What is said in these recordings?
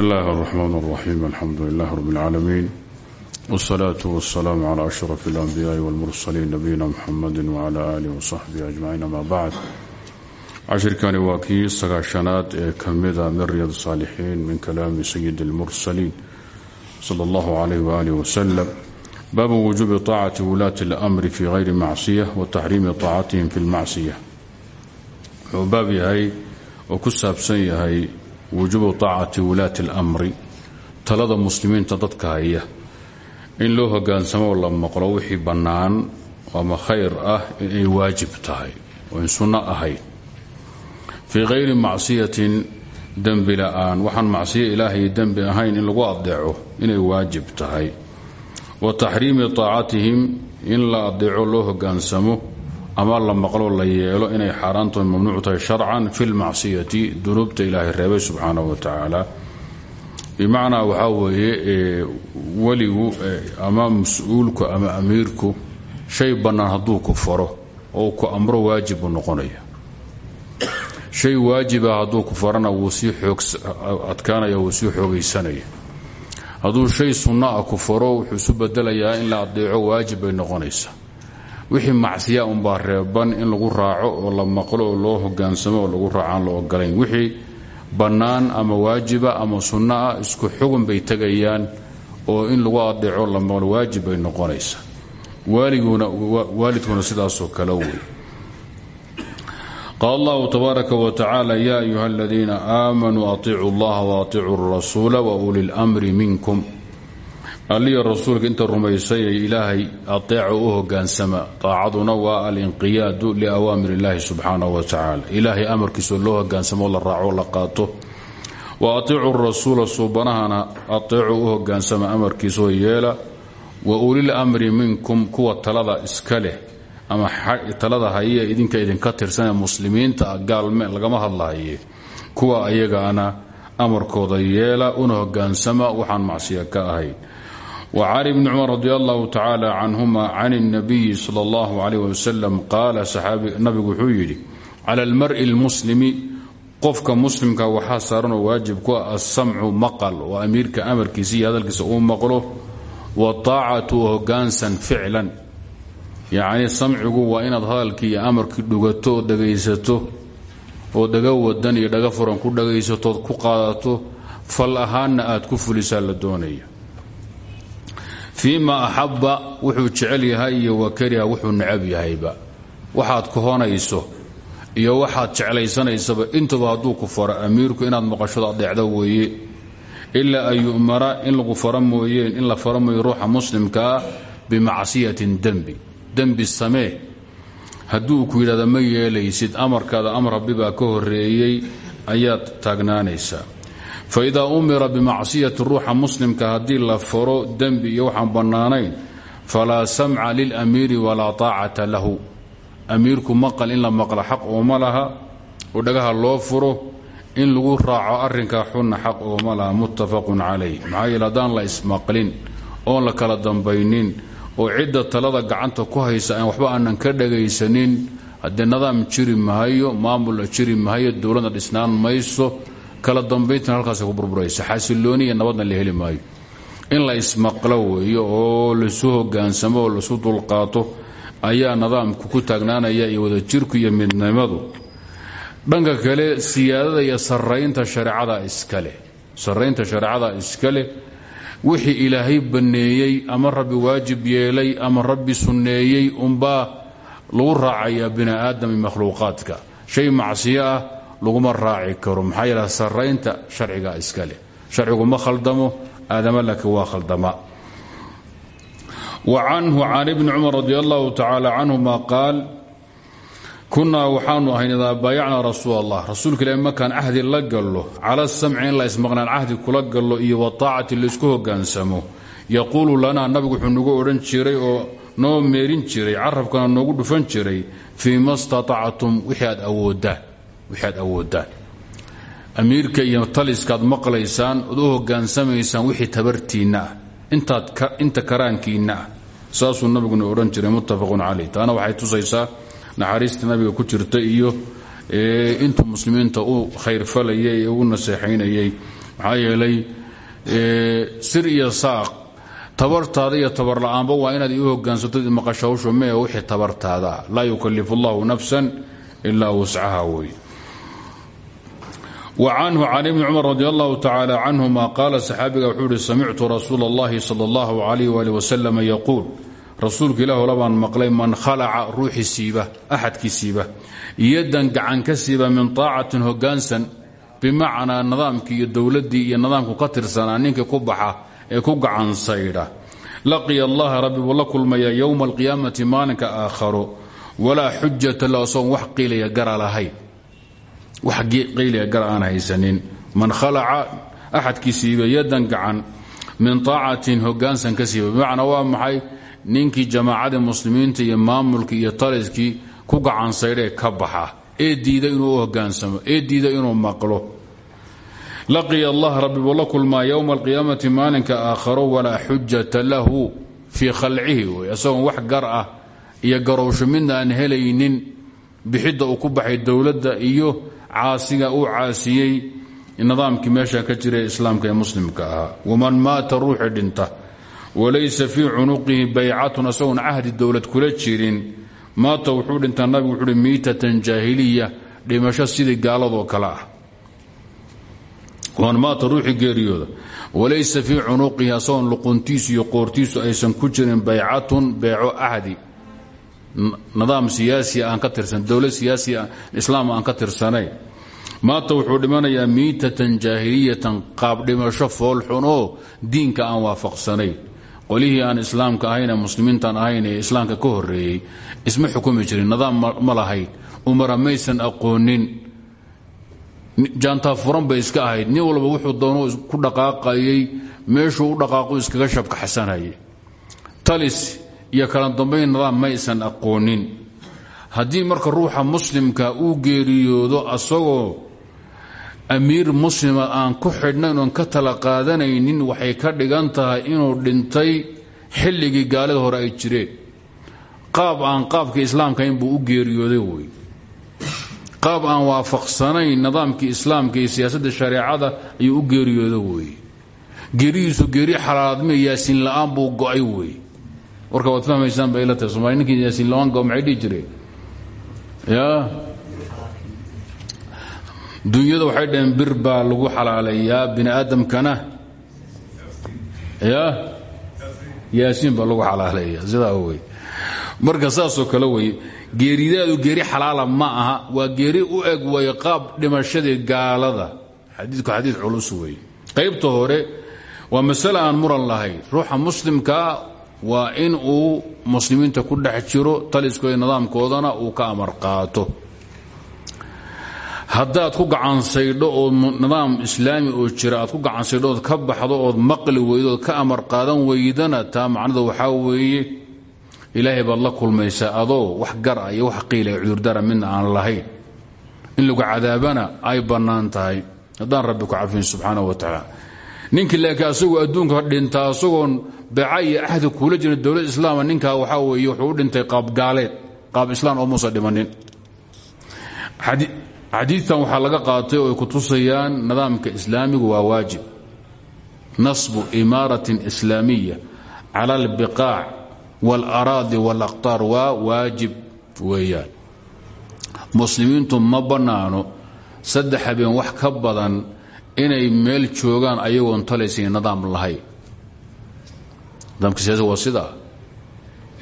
بسم الله الرحمن الرحيم الحمد لله رب العالمين والصلاة والسلام على أشرف الأنبياء والمرسلين نبينا محمد وعلى آله وصحبه أجمعين ما بعد cashirkani waa kii sagaashanaad ee ka mida min riyad saalixiin min kalaami sayidi اlmursaliin sala اllahu alayh waalih wasalam baabu wujuubi طaacati wulaati اlamri fi gayri macsiya wa taxriimi طaacatihim fi اlmacsiya wuxuu baab yahay oo ku saabsan yahay wujuubu طaacati wulaati اlamri talada muslimiinta dadka haya. In loo hogaansamo la maqlo wixii bannaan ama khayr ah inay waajib tahay oo in sunno ahayd. Fii hayri macsiyatin dembi la'aan. Waxaan macsiyo ilaahay dembi ahayn in lagu adeeco inay waajib tahay. Wa taxriimi taacatihim in la adeeco loo hogaansamo ama la maqlo la yeelo inay xaaraanto mamnuuc tahay sharcan fi lmacsiyati dunuubta ilaahay reebay subxaanahu wa tacaala. Bimacnaa waxaa weeye weligu ama mas'uulku ama amiirku shay bannaan hadduu ku faro oo ku amro waajib buu noqonaya. Shay waajiba hadduu ku farana wuu sii adkaanaya wuu sii xoogaysanaya. Shay sunno ah ku faro wuxuu isu bedelayaa in la adeeco waajib bay noqonaysaa wixii macsiya unbaa reeban in lagu raaco oo la maqlo oo loo hogaansamo oo lagu raaco aan la wixii bannaan ama waajiba ama sunno ah isku xugun bay tegayaan oo in lagu adeeco la maqlo waajib bay noqonaysaa. Waalidkuna sidaasoo kale wey. Qaal allahu tabaaraka wa tacaala yaa ayuha aladiina aamanuu atiicuu allaha waaطicuu rasuula wa uli lmri minkum alliya rasuulka inta rumaysay ee ilaahay ateeca u hogaansama taacaduna waa alinqiyaadu liawaamir illahi subxaanahu wa tacaala. Ilaahay amarkiisoo loo hogaansamo la raaco la qaato. Wa atiicuu rasuula suubanahana ateecu u hogaansama amarkiisoo yeela. Wa ulil mri minkum kuwa talada iska ama talada haye idinka idinka tirsanee muslimiinta gaalme lagama hadlahaye kuwa ayagaana amarkooda yeela una hogaansama waxaan macsiya ka ahayn wa cali bni cumar radi allahu tacaala canhuma can اnabiyi sal اllahu alayh wasalam qaala nabigu wuxuu yidhi cala almari اlmuslimi qofka muslimka waxaa saaranoo waajib ku ah asamcu maqal oo amiirka amarkiisa iyo hadalkiisa uu maqlo wataacatu hogaansan ficlan yacni samcigu waa inaad hadalkii iyo amarkii dhugato oo dhagaysato oo dhaga wadan iyo dhaga furan ku dhagaysatood ku qaadato fal ahaanna aad ku fulisaa la doonaya fii ma axabba wuxuu jecel yahay iyo wakariha wuxuu necab yahayba. Waxaad kohonayso iyo waxaad jeclaysanaysaba intaba hadduu ku faro amiirku inaad maqashado adeecdo weeye ilaa an yu'mara in lagu fara mooyeen in la fara mooye ruuxa muslimkaa bimacsiyatin dembi dembi samee hadduu ku yidhahda ma yeelaysid amarkaada amar rabbi baa ka horeeyey ayaad taagnaanaysaa fa idaa umira bimacsiyati ruuxa muslimka haddii la faro dembi iyo waxaan bannaanayn falaa samca lilamiiri walaa taacata lahu amiirku maqal in la maqla xaq ooma laha oo dhagaha loo furo in lagu raaco arrinkaa xunna xaq ooma laha muttafaqun calayh maxaa yeele haddaan la ismaqlin oon la kala dambaynin oo cidda talada gacanta ku haysa aan waxba aanan ka dhagaysanin haddee nidaam jiri mahayo maamulna jiri mahayo dowladna dhisnaan mayso kala dambayntana halkaas ku burburaysa xasilooni iyo nabadna la heli maayo. In la ismaqlo weeyo oo lasu hogaansamo oo lasu dulqaato ayaa nidaamku ku taagnaanaya iyo wadajirku iyo midnimadu. Dhanka kale siyaadada iyo saraynta shareecada iskale saraynta shareecada iskaleh wixii ilaahay banneeyey ama rabbi waajib yeelay ama rabbi sunneeyey unbaa lagu raacayaa bini aadam iyo makhluuqaadka. Shay macsiyo ah laguma raaci karo. Maxaa yeele saraynta sharciga iskaleh sharcigu ma khaldamo aadama laakiin waa khaldama. Wa canhu can ibni cumar radi allahu tacaala canhuma qaal kunaa waxaanu ahayn idaa baayacnaa rasuul allah rasuulka ilahi markaan cahdi la gallo cala samci in la ismaqnaan cahdi kula gallo iyo wataacati la isku hogaansamo. Yaquulu lanaa nabigu wuxuu nagu odhan jiray oo noo meerin jiray carabkana noogu dhufan jiray fii ma staactum wixii aad awoodaan amiirka iyo taliskaad maqlaysaan ood u hogaansamaysaan wixii tabartiinna ah inta karaankiinna ah. Saasuu nabiguna odhan jiray muttafaqun caleyh taana waxay tusaysaa naxariista nabiga ku jirta iyo intuu muslimiinta u khayrfalayay ee u naseexaynayay. Maxaa yeelay sir iyo saaq tabartaada iyo tabarla'aanba waa inaad ii hogaansato maqashawsho mee wixii tabartaada. Laa yukalifu allahu nafsan ilaa wuscaha wey wcanhu can ibni cumar radi allahu tacaala canhuma qaala saxaabiga wuxuu ihi samictu rasuul allahi sal allahu alayh wali wasalam yaquul. Rasuulka ilaahu labaan maqlay man khalaca ruuxii siiba axadkii siiba yadan gacan ka siiba min taacatin hogaansan bimacnaa nidaamkii iyo dowladdii iyo nidaamku ka tirsanaa ninkii ku baxa ee ku gacan saydha laqiya allaha rabbi buu la kulmaya yowma alqiyaamati maalinka aakharo. Walaa xujata la osoon wax qiilaya wax qiilaya gar aan haysanin. Man khalaca axadkii siiba yadan gacan min طaacatin hogaansan ka siiba. Bimacnaa waa maxay? Ninkii jamaacadii muslimiinta iyo maamulkii iyo taliskii ku gacan saydhee ka baxa. Ee diida inuu hogaansamo ee diida inuu maqlo. Laqiya allah rabbi buu la kulmaa yowma alqiyaamati maalinka aakharo walaa xujata lahu fii khalcihi. Wey isagoon wax gar ah iyo garowsho midna aan helaynin bixidda uu ku baxay caasiga uu caasiyey nidaamkii meesha ka jira islaamka ee muslimka ahaa. Waman maata ruuxii dhinta walaysa fii cunuqihi baycatun isagoon cahdi dowlad kula jirin. Maata wuxuu dhintaa nabigu wuxuu uhi miitatan jaahiliya dhimasho sidii gaaladoo kale ah. Waman maata ruuxii geeriyooda walaysa fii cunuqihi asagoon luquntiisu iyo qoortiisu aysan ku jirin baycatun beeco ahdi nidaam siyaasi aan ka tirsan dowlad siyaasi islaam aan ka tirsanayn maata wuxuu dhimanayaa miitatan jaahiliyatan qaab dhimasho foolxun oo diinka aan waafaqsanayn qolihii aan islaamka ahayn ee muslimiintaan ahayn ee islaamka ka horeeyey isma xukumi jirin nidaam ma lahayn umara maysan aqoonin. Jaantaafuran bay iska ahayd nin walba wuxuu doono ku dhaqaaqayay meeshuu u dhaqaaqu iskaga shabkaxsanayay talis iyo kala dambayn nidaam maysan aqoonin. Haddii marka ruuxa muslimka uu geeriyoodo asagoo amiir muslima aan ku xidhnayn oon ka tala qaadanaynin waxay ka dhigan tahay inuu dhintay xilligii gaalada hore ay jireen. Qaab aan qaabka islaamka inbuu u geeriyooday wey qaab aan waafaqsanayn nidaamkii islaamka iyo siyaasadda shareecada ayuu u geeriyooda wey geeridiisu geeri xalaalaadme yaasiin la'aan buu go'ay wey warka waad bay ila tahay somaali ninkii yaasiin la'aan jireen? Ya dunyada waxay dhaheen bir baa lagu xalaalayaa bini aadamkana ya? Yaasiin baa lagu xalaalayaa sidaa wey marka saasoo kale wey geeridaadu geeri xalaala ma aha waa geeri u eg way qaab dhimashadii gaalada. Xadiidku xadiid culus wey. Qaybta hore waa masale aan muran lahayn. Ruuxa muslimkaa waa in uu muslimiinta ku dhex jiro taliskooda nidaamkoodana uu ka amar qaato haddaad ku gacansaydho oo nidaam islaami oo jira ku gacansaydho ood ka baxdo ood maqli weydo ka amar qaadan weydana taa macnada waxaa weeye ilaahay baad la kulmaysaa adoo wax gar ah iyo wax qiila ee cudurdara midna aan lahayn. In lagu cadaabana ay bannaan tahay. Haddaan rabbi ku cafin subxaana wa tacaala. Ninkii laakiin asagoo adduunka dhinta asagoon beeca iyo kuula jirin dowlad islaama ninkaa waxaa weeye wuxuu dhintay qaab gaaleed qaab islaan oo muusa dhimanin xadiitan waxaa laga qaatay oo ay ku tusayaan nidaamka islaamigu waa waajib. Nasbu imaaratin islaamiya cala albiqaac wاlaraadi wاlaqtaar waa waajib weeyaan. Muslimiintu ma bannaano saddex habeen wax ka badan inay meel joogaan ayagoon talaysiin nidaam lahayn. Nidaamka siyaasa waa sidaa.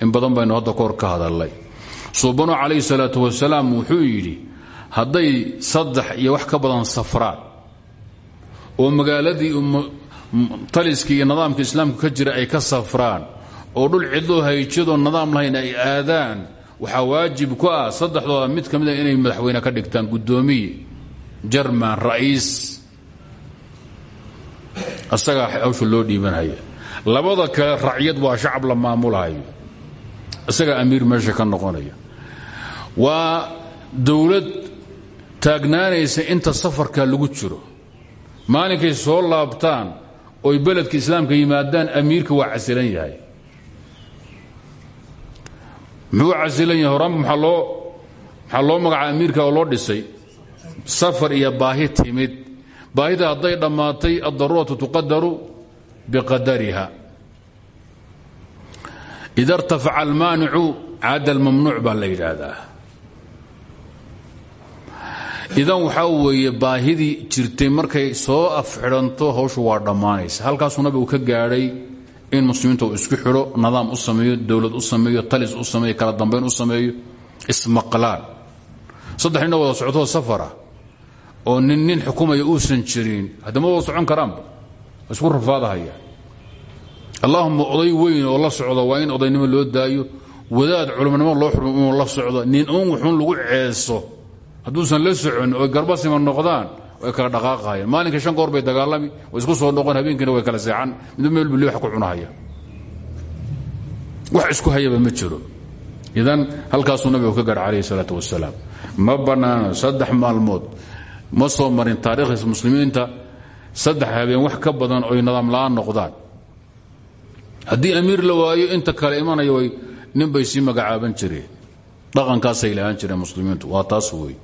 In badan baynu hadda kahor ka hadalnay suubano calayhi salaatu wasalaam wuxuu yidhi hadday saddex iyo wax ka badan safraan oo magaaladii taliskii iyo nidaamka islaamka ka jira ay ka safraan oo dhul cidloo hayjadoo nidaam lahayn ay aadaan waxaa waajib ku ah saddexdooda mid ka mid a inay madaxweyne ka dhigtaan guddoomiye jarman ra'iis asagaa hawsha loo dhiibanaya labada kale racyad waa shacab la maamulhayo isagaa amiir meesha ka noqonaya waa dowlad taagnaanaysa inta safarka lagu jiro. Maalinkay soo laabtaan oy beledka islaamka yimaadaan amiirka waa casilan yahay. Muxuu casilan yahay horaan maxaa loo maxaa loo magaca amiirka oo loo dhisay? Safar iyo baahi timid. Baahida hadday dhammaatay addaruuratu tuqadaru biqadariha. Ida irtafaca almaanicu caada almamnuuc baa la yidhaahdaa idan waxaa weeye baahidii jirtay markay soo afxidhanto hawshu waa dhammaanaysa. Halkaasuu nabigu ka gaadhay in muslimiinta uu isku xidho nidaam u sameeyo dowlad u sameeyo talis u sameeyo kala dambayn u sameeyo ismaqlaan saddex wada socotoo safara oo nin nin xukumaya uusan jirin haddama wada socon karaanba isku rafaadahaya allaahuma oday weyn oo la socda waa in odaynimo loo daayo. Wadaad culimonimo loo xurmo la socdo. Nin uun wuxuun lagu ceeso hadduusan la socon oy garbasima noqdaan way kala dhaqaaqahayaan maalinka shan goor bay dagaalami way isku soo noqon habeenkiina way kala seexan. Midba meel buli wax ku cunahaya. Wax isku hayaba ma jiro. Idan halkaasuu nabigu ka gaadha calayhi salaatu wasalaam ma bannaano saddex maalmood. Ma soo marin taariikhdiis muslimiinta. Saddex habeen wax ka badan oy nidaam la'aan noqdaan. Haddii amiir la waayo inta kale imanaya way nin bay sii magacaaban jireen. Dhaqankaasay lahaan jireen muslimiintu. Waa taas wey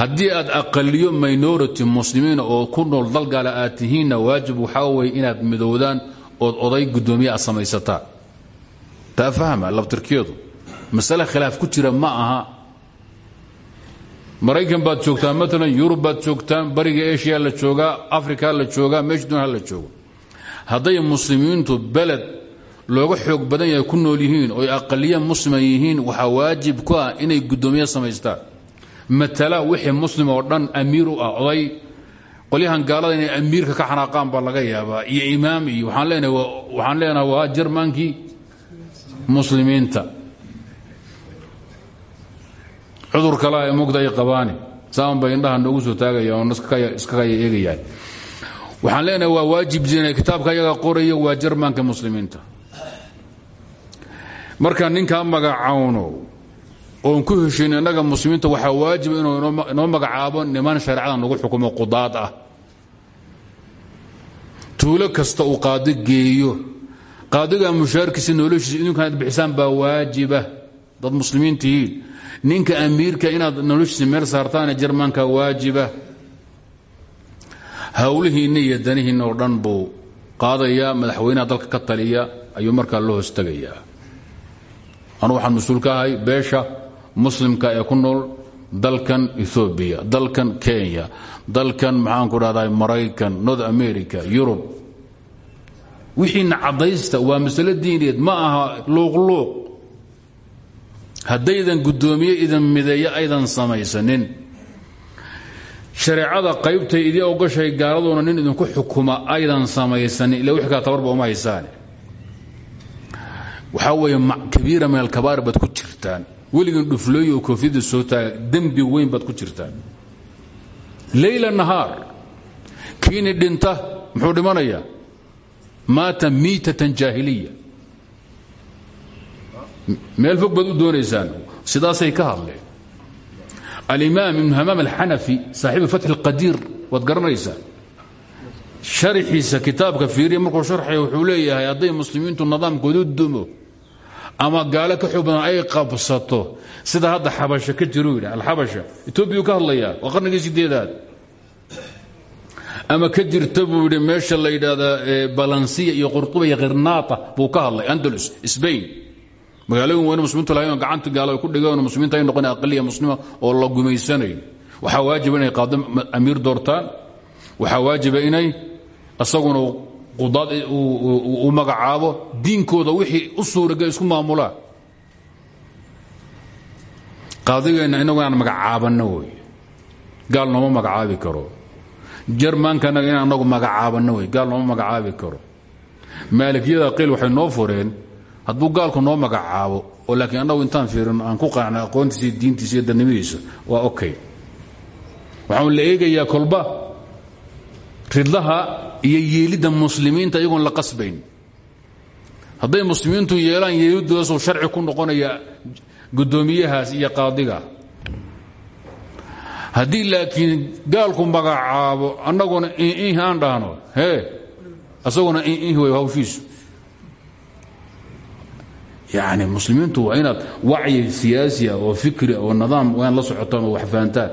haddii aad aqaliyo minority muslimiina oo ku nool dalgaala aad tihiinna waajib waxaa weye inaad midowdaan ood oday guddoomiye aad samaysataan taa fahma labtirkeedu masale khilaaf ku jira ma aha. Maraykan baad joogtaan maalan yurub baad joogtaan bariga eshiya la joogaa africa la joogaa meesha dunya la joogo hadday muslimiintu beled looga xoog badan yahay ku nool yihiin oy aqaliya muslima yihiin waxaa waajib ku ah inay guddoomiye samaystaan matala wixii muslim oo dhan amiir u ah oday gaalada inay amiirka ka xanaaqaan baa laga yaabaa. Iyo imaam iyo waxaan leenahay waa jarmaankii muslimiinta. Cudur kale ay mugda qabaani. Saan bay indhaha noogu soo taagaya oo iska kaya eegayaan. Waxaan leenahay waa waajib diina kitaabka ayaga qoraya waa jarmaanka muslimiinta. Marka ninkaa magacawno oon ku heshin innaga muslimiinta waxaa waajiba inuu inoo magacaabo niman shareecada nagu xukumo qudaad ah. Tuulo kasta uu qaadi geeyo. Qaadiga mushaarkiisa noloshiisa idinkaad bixisaan baa waajiba. Dad muslimiin tihiin ninka amiirka inaad noloshiisa meel saartaane jarmaanka waajiba. Hawlihiinna iyo danihiinna oo dhan buu qaadayaa madaxweynaha dalka ka taliya ayuu markaa loo hostagayaa anu waxaan mas'uul ka ahay beesha muslimka ee ku nool dalkan ethoobiya dalkan kenya dalkan maxaanku dhahdaa maraykan north america yurub wixiina caddaysta waa masalo diineed ma aha luuqluuq. Haddaydan guddoomiye idan mideeyo aydan samaysanin. Shareecada qaybtay idii ogashay gaaladuna nin idinku xukuma aydan samaysanin. Ila wix kaa tabarba uma haysaane. Waxaa weeye kabiira min alkabaa'ir baad ku jirtaan weligin dhuflooy oo koofiyadda soo taaga dembi weyn baad ku jirtaan. Leyla nahaar kiini dhinta muxuu dhimanayaa maata miitatan jaahiliya. Meel fog baad u doonaysaan sidaasay ka hadleen. Alimaam ibnu hamaam alxanafi saaxiibu fatxi اlqadiir waad garanaysaa. Sharxiisa kitaabka fiiriya markuu sharxaya wuxuu leeyahay hadday muslimiintu nidaamkoodu dumo ama gaalo ka xoog badan ay qabsato. Sida hadda xabasha ka jiru yidha alxabasha etoobiyuu ka hadlayaa waa qarnigii sideedaad ama ka jirta buu yidhi meesha la yidhaahdaa balansiya iyo qurtuba iyo khirnaata buu ka hadlay andalus sbain magaalooyin weyne muslimiintu lahayn oo gacanta gaalo ay ku dhigeen muslimiinta ay noqon aqaliya muslima oo la gumaysanayo waxaa waajiba inay qaado amiir doortaan. Waxaa waajiba inay isaguna qudaad uu magacaabo diinkooda wixii u suuraga isku maamulaan qaadigeenna inagu inaan magacaabanno wey gaal nooma magacaabi karo. Jarmaankanaga inaan anagu magacaabanno wey gaal magacaabi karo. Maalikiyada qiil waxay noo fureen hadduu gaalku noo magacaabo oo laakiin annagu intaan fiirino aan ku qaacna aqoontiisa iyo diintiisa iyo danimadiisa waa okay. Waxaan la kolba ridlaha iyo yeelidda muslimiinta iyagoon la qasbayn. Hadday muslimiintu yeelaan yeelidoodaasoo sharci ku noqonaya guddoomiyahaas iyo qaadiga. Haddii laakiin gaalku magacaabo annaguna iih aan dhahno hee isaguna iih way hawshiisu yani muslimiintu waa inaad wacyi siyaasiya oo fikri oo nidaam waa inaad la socotaan oo wax fahantaan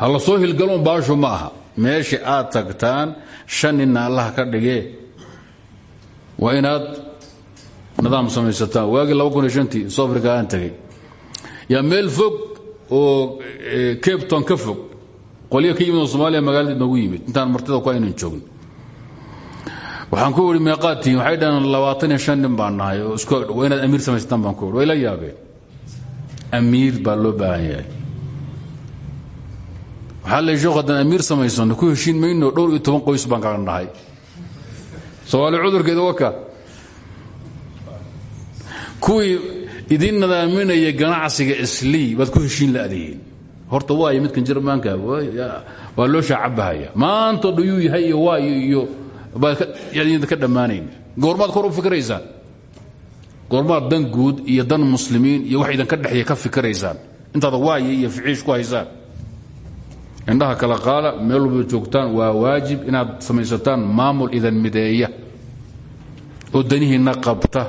ha la soo hilgaloon baashu ma aha meesha aad tagtaan shan ninna allaha ka dhigee. Waa inaad nidaam samaysataan. Waagii laba kun iyo shantii soo afrika aan tagay. Yaa meel fog oo cabton ka fog. Qolyo ka yimid oo soomaaliya magaalada noogu yimid. Intaan martida ku aynan joogin. Waxaan ku ihi meeqaad tihiin waxay dhahaan labaatan iyo shan isku waa inaad samaysataan baan ku ihi la yaabeen. Amiir baa loo baahan haddaan amiir samaysano ku heshiin mayno dhowr iyo toban qoys baan kaga nahay. Soomaali cudurkeeda waka. Kuwii idin nadaaminaya ganacsiga islii baad ku heshiin la'dihiin horta waayo midkan jermaanka waa loo shaacabahaya maanta dhuyuu yahay iyo iyo baad ka dhammaanayn. Goormaad kor u fikiraysaan? Goormaad dan guud iyo dan muslimiin iyo wax idinka dhexeeya ka fikiraysaan? Intaad waayo iyo ficiish ku haysaan indhaha kala qaala meel walba joogtaan waa waajib inaad samaysataan maamul idan mideeya. Oo danihiinna qabta.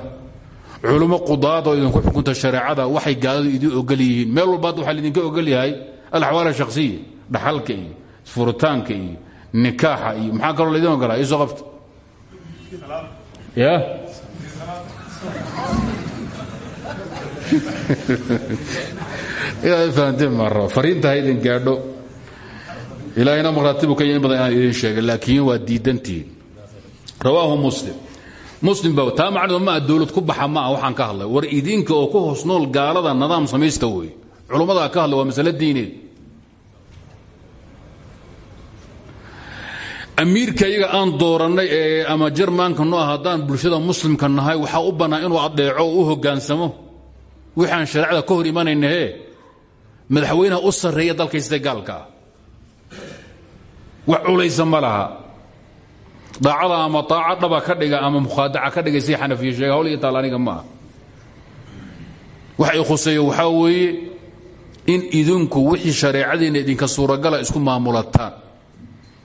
Culummo qudaad oo idinku xukunta shareecada waxay gaaladu idin ogol yihiin. Meel walbaad waxaa laidinka ogol yahay alaxwaal shakhsiya dhaxalka iyo furitaanka iyo nikaaxa iyo maxaa kaloo laydin ogolaa? Iisoo qabta. Ya inaad fahanteen maa raba. Fariinta idin gaadho ilaahayna markhaatibu ka in badan inaan idin sheegay laakiin waa diidantihiin rawaahu muslim. Muslim ba taa macnadu ma ah dowlad ku baxa ma ah waxaan ka hadlay. War idinka oo ku hoos nool gaalada nidaam samaysta wey culummadaa ka hadlay waa masale diineed amiirka aan doorannay ee ama jermaanka no ah bulshada muslimka nahay waxaa u bannaan inuu adeeco oo u hoggaansamo. Wixaan shareecada ka hor imanaynahe madaxweynaha u sarreeya dalkaysta gaalka wax culaysa ma laha. Daacada ama aaca dhaba ka dhiga ama mukhaadaca ka dhigay si xanafiya sheega hawl iyo taal aniga ma ah waxa i khuseeyo waxaa weeye in idinku wixii shareecadiinna idinka suuragala isku maamulataan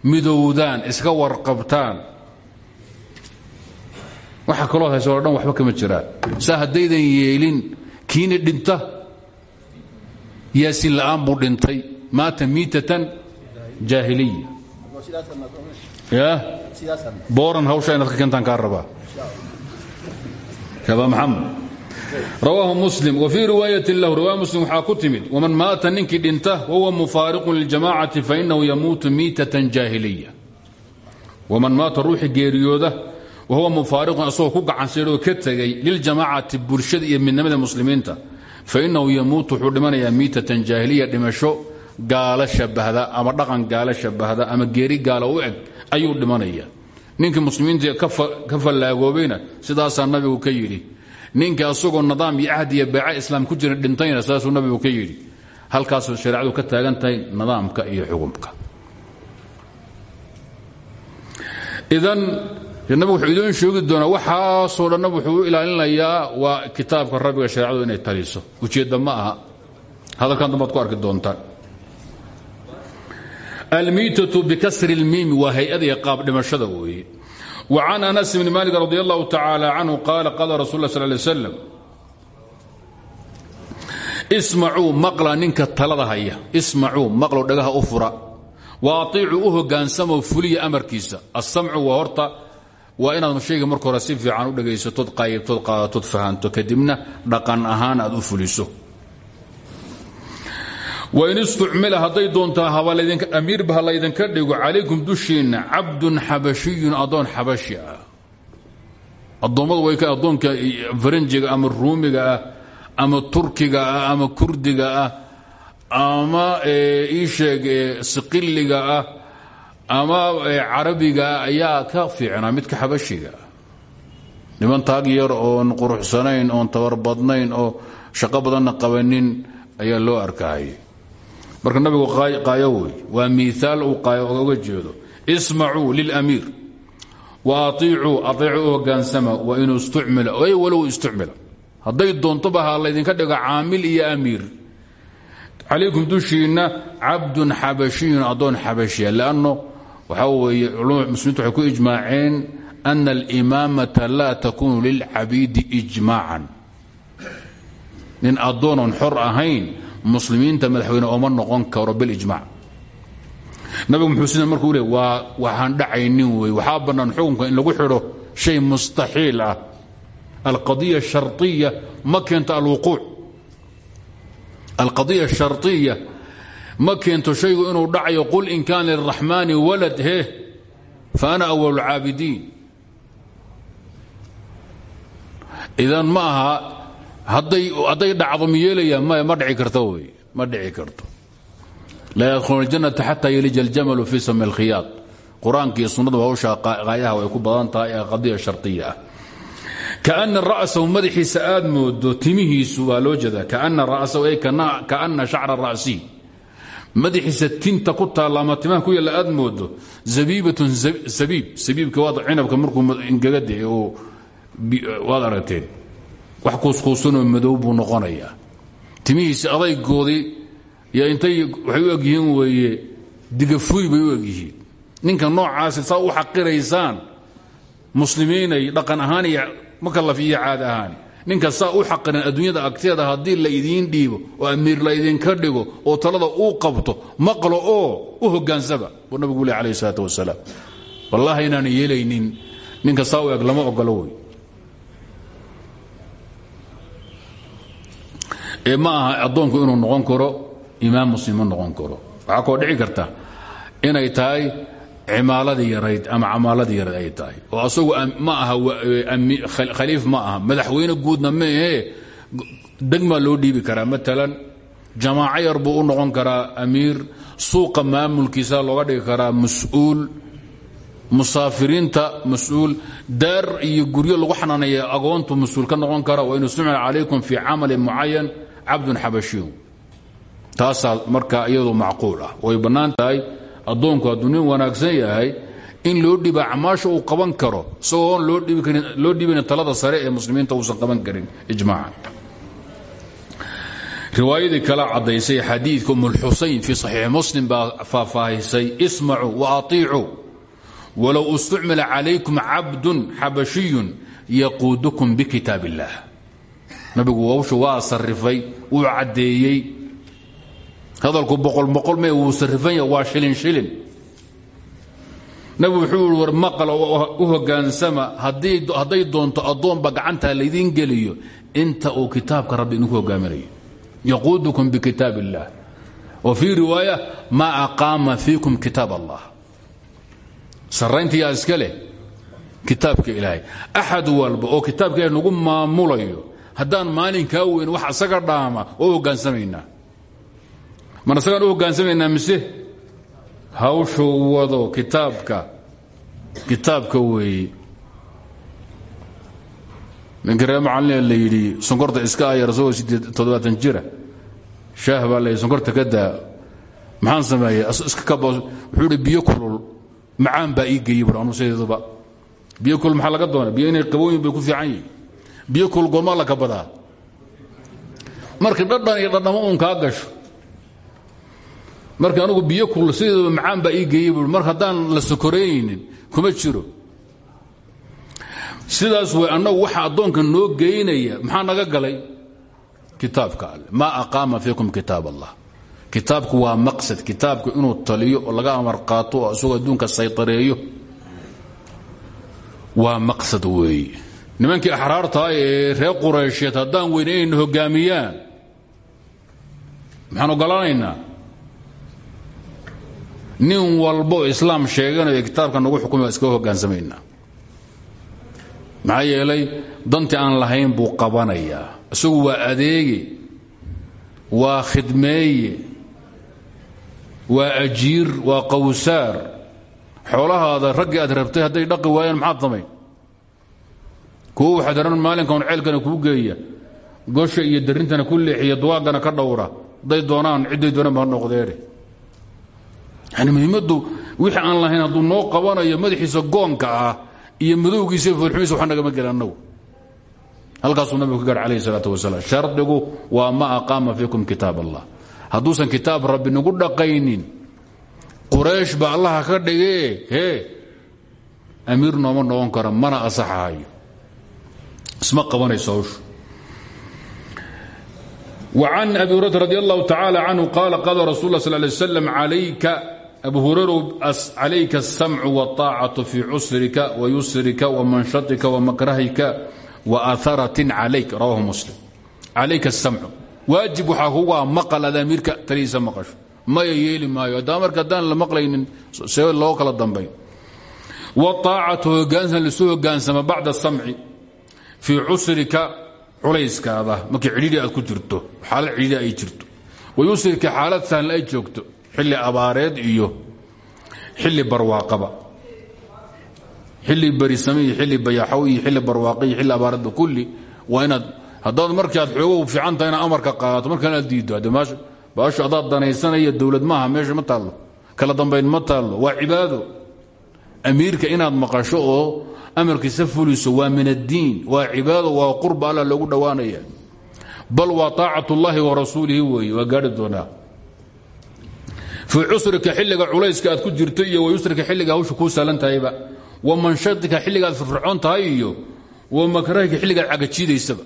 midowdaan iska warqabtaan. Waxa kaloo hayso o dhan waxba kama jiraan. Saa haddaydan yeelin kiina dhinta yaasin la'aan buu dhintay maata miitatan jaahiliya. ya booran hawsha inaad ka keentaan kaa rabaa shaba maxamed. Rawaahu muslim wa fii riwaayatin lahu riwaaya muslim waxaa ku timid waman maata ninkii dhinta wahuwa mufaariqun liljamacati fainahu yamuutu miitatan jaahiliya. Waman maata ruuxii geeriyooda wahuwa mufaariqun asagoo ku gacanseedoo ka tegay liljamacati bulshada iyo midnimada muslimiinta fainahu yamuutu wuxuu dhimanayaa miitatan jaahiliya dhimasho gaalo shabahda ama dhaqan gaalo shabahda ama geeri gaalo u eg ayuu dhimanaya. Ninkii muslimiinta ka fallaagoobayna sidaasaa nabigu ka yidhi. Ninka asagoo nidaam iyo cahd iyo islaam ku jira dhintayna saasuu nabigu ka yidhi. Halkaasuu shareecadu ka taagan nidaamka iyo xukumka. Idan nabigu wuxuu idiin sheegi doonaa waxaasoo dhanna wuxuu ilaalinayaa waa kitaabka rabbiga shareecadu inay taliso. Ujeedda ma aha. Hadalkan ku arki doontaan almiitatu bikasri اlmiimi waa hay'ada iyo qaab dhimashada weeye wa can anas bni malik radi allahu tacaala canhu qaala qaala rasul lah sal lay slam ismacuu maqla ninka talada haya. Ismacuu maqlow dhagaha u fura. Wa atiicuu u hogaansamoo fuliya amarkiisa. Asamcu waa horta waa inaad shayga marka hore si fiican u dhegaysatood qaayibtood qaadatood fahanto. Kadibna dhaqan ahaan aad u fuliso wain istucmila hadday doontaa amiirba ha laydinka dhigo calaykum dushiinna cabdun xabashiyun adoon xabashi ah addoommadu way ka addoonka faranjiga ama ruumiga ah ama turkiga ah ama kurdiga ah ama ii sheeg siqiliga ah ama carabiga ah ayaa ka fiicnaa midka xabashiga. Ah niman taag yar oon quruxsanayn oon tabarbadnayn oo shaqo badanna qabanin ayaa loo arkahayay marka nabigu qaayo wey waa miaal uu qaayo oga jeedo. Ismacuu lilamiir. Wa aiicuu aeecu hogaansama wa inuu istucmila. Ay walow istucmila. Hadday doontoba ha laydinka dhigo caamil iyo amiir. Calaykum dushiinna cabdun xabashiyun addoon xabashiya. Lanno waxaa weeye culumada muslimiintu waxay ku ijmaaceen ana alimaamata laa takunu lilcabiidi ijmaacan nin addoonon xor ahayn muslimiinta madaxweyne ooma noqon karo bilijmac nabigu muxuu sida markuu le waa waxaan dhacaynin wey waxaa bannaan xukunka in lagu xidho shay mustaxiil ah. Alqadiya sharطiya ma keento alwuquuc. Alqadiya sharطiya ma keento shaygu inuu dhacayo qul in kaana liraxmaani walad he fa ana awal caabidiin. Idan ma hadday dhacdo miyeelayaa my ma dhici karta wy ma dhici karto. Laa yadkhuluna اljannata xataa yelija aljamalu fii sami اlkhiyaad qur'aanka iyo sunnadu hawshaa qaayaha ay ku badan tahay ee qadiya shardiya ah. Kaana ra'sahu madaxiisa aad moodo timihiisu waa loo jeedaa. Kaana ra'sahu ay kaana shacra ra'sii madaxiisa tinta ku taalla ama timaha ku yaalla aad moodo zabiibatun sabiib sabiibka waad cinabka markuu engegade waad aragteen wax kuuskuusanoo madow buu noqonayaa. Timihiisi adaygoodii yo intay waxay u egyihiin weeye digafuy bay u egyihiin. Ninka noocaasi saa u xaqiraysaan muslimiinay dhaqan ahaan iyo makalaf iyo caad ahaan. Ninka saa u xaqiran adduunyada agteeda haddii la idiin dhiibo oo amiir la idinka dhigo oo talada uu qabto maqlo oo u hogaansaba buu nabigu le alayh salaat wasalaam wallahi inaan yeelaynin ninka saa u eg lama ogolo wey ma aha addoonku inuu noqon karo imaam muslim noqon karo. Waxaa koo dhici karta inay tahay cimaaladii yarayd ama camaaladii yarayd ay tahay. Oo asagu ma aha khaliif ma aha. Madaxweyne guudna meehee degmaa loo dhiibi karaa. Maalan jamaaco yar u noqon karaa amiir. Suuqa maamulkiisa looga dhigi karaa mas'uul. Musaafiriinta mas'uul. Iyo guryo lagu xanaanaya agoontu mas'uul ka noqon kara. Wain istumila calaykum fii camalin mucayan cabdun xabashiyu. Taasaa marka iyadu macquul ah. Way bannaan tahay addoonku wanaagsan yahay in loo dhiba acmaasha uu qaban karo isagoo loo dhiibayn talada sare ee muslimiinta uusan qaban karin ijmaaca riwaayadii kala caddaysay xadiidka umulxusayn fii saxiixi muslim baa faahfaahisay ismacuu wa atiicuu walow istucmila calaykum cabdun xabashiyun yaquudukum bikitaab illaah nabigu wawshu waa sarifay wuu caddeeyey. Hadalku boqol boqol mee wuu sarifan yahay waa shilin shilin. Nabigu wuxuu war maqal u hogaansama hadday doonto addoonba gacantaa laydiin geliyo inta uu kitaabka rabbi idinku hogaaminayo yaquudukum bikitaab illaah wa fii riwaaya maa aqaama fiikum kitaab allah. Sarrayntiyaa iska leh kitaabka walba oo kitaabka ilahay maamulayo haddaan maalinkaa weyn wax isaga dhaama oo hogaansamaynaa mana isagaan u hogaansamaynaa mise? Hawshuu wado kitaabka kitaabka weeye ninkii ree macalin la yidhi sonkorta iska ayar isagoo sideed toddobaatan jira. Shaah baa la yidhi sonkorta ka daa. Maxaan sameeyey? Iska kaba wuxuu idhi biyo kulul. Macaan baa ii geeyey bur anuu sideeduba biyo kulul maxaa laga doona biyo inay qabooyin bay ku fiican yihiin biyo kulul goormaa la kabadaa markii dhadhan iyo dhadhamo uun kaa gasho. Marka anugu biyo kulul sideeduba macaan baa ii geeyey bur mar haddaan la sokoraynin kuma jiro. Sidaas way annagu waxa addoonka noo geynaya maxaa naga galay? Kitaabka alle. Maa aqaama fiikum kitaab allah. Kitaabku waa maqsad kitaabku inuu taliyo oo laga amar qaato oo isagoo adduunka saytareeyo. Waa maqsad weeye nimankii axraartaa ee reer quraysheed haddaan weyn inayna hogaamiyaan maxaan ogolaanaynaa nin walbo islaam sheeganayo kitaabka nagu xukumaya iskaga hogaansamaynaa maxaa yeelay dantii aan lahayn buu qabanayaa. Isagu waa adeege waa khidmeeye waa ajiir waa qawsaar. Xoolahaada raggii aad rabtay hadday dhaqi waayaan maxaad samayn kuwo haran maalinkan ceelkana kuu geeya. Gosha iyo darintana ku leexiya duwaagana ka dhowra. Hadday doonaan cidday doonaan ba ha noqdeene yani muhiimaddu wixii aan lahayn hadduu noo qabanayo madaxiisa goonka ah iyo madowgiisa foolxumiisa wax nagama gel annagu halkaasuu nabigu ka calayhi salaatu wasalaam. Shardigu waa ma aqaama fiikum kitaab allah. Hadduusan kitaab rabbi nagu dhaqaynin quraysh ba allaha ka dhigee hee amiir nooma noqon kara mana asaxahayo isma qabanayso hawshu وعن أبي هريرة رضي الله تعالى عنه قال قال رسول الله صلى الله عليه وسلم عليك abu hurayrow calayka asamcu wاطaacatu fii cusrika wayusrika wamanshatika wamakrahika waaharatin calayk rawahu muslim calayka asamcu waajib waxaa kugu ah maqal ad amiirka talihiisa maqasho maya yeeli maayo haddaa marka haddaan la maqlaynin see loo kala dambayn wاطaacatu hogaansan lisu hogaansama bacda samci fii cusrika culayskaada. Markii cidhiidhi aad ku jirto xaalad cidhiidhi ay jirto. Wayusrika xaalad sahlan ay joogto xilli abaareed iyo xilli barwaaqaba. Xilli barisame iyo xilli bayaxow iyo xilli barwaaqe iyo xilli abaareedba kulli. Waa inaad haddaad markii aad xoogo fiican tahay amarka qaadato marka inaad diiddo hadde maasha baashu adaad danaysanaya dowlad maaha meesha ma taallo. Kala dambayn ma taallo. Waa cibaado amiirka inaad maqasho oo amarkiisa fuliso waa min addiin waa cibaado waa qurba alla loogu dhowaanaya bal waa طaacat اllahi warasuulihi weeye waa gaari doonaa. Fii xilliga culayska aad ku jirto iyo wayusrika xilliga hawsha kuu tahayba wa manshatika xilligaad firfircoon tahay wa makrahika xilligaad cagajiidaysaba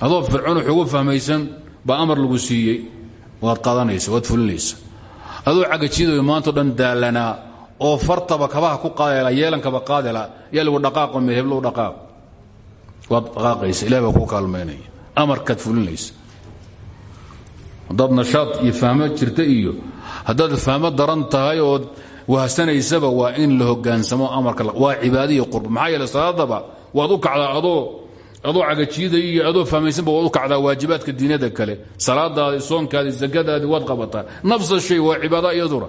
adoo fircoon waxugu fahmaysan baa amar lagu siiyey waad qaadanaysa waad fulinaysa. Adoo cagajiidayo maantao dhan daalanaa oo fartaba kabaha ku qaadela yeelankaba qaadela yaa lagu dhaqaaqo meheblow dhaqaaq? Waad dhaqaaqaysa ilahi baa kuu kaalmaynaya. Amarkaad fulinaysa. Haddaad nashaad iyo jirta iyo haddaad fahmo daran tahay ood wahsanaysaba waa in la hogaansamo amarka waa cibaada iyo qurb. Maxaa yeele salaadaba waad u adoo adoo cagajiidaya iyo adoo fahmaysanba waad u kacdaa waajibaadka diinada kale. Salaadaadi soonkaadi zakadaadi waad qabataa. Nafsa shay waa cibaada iyaduna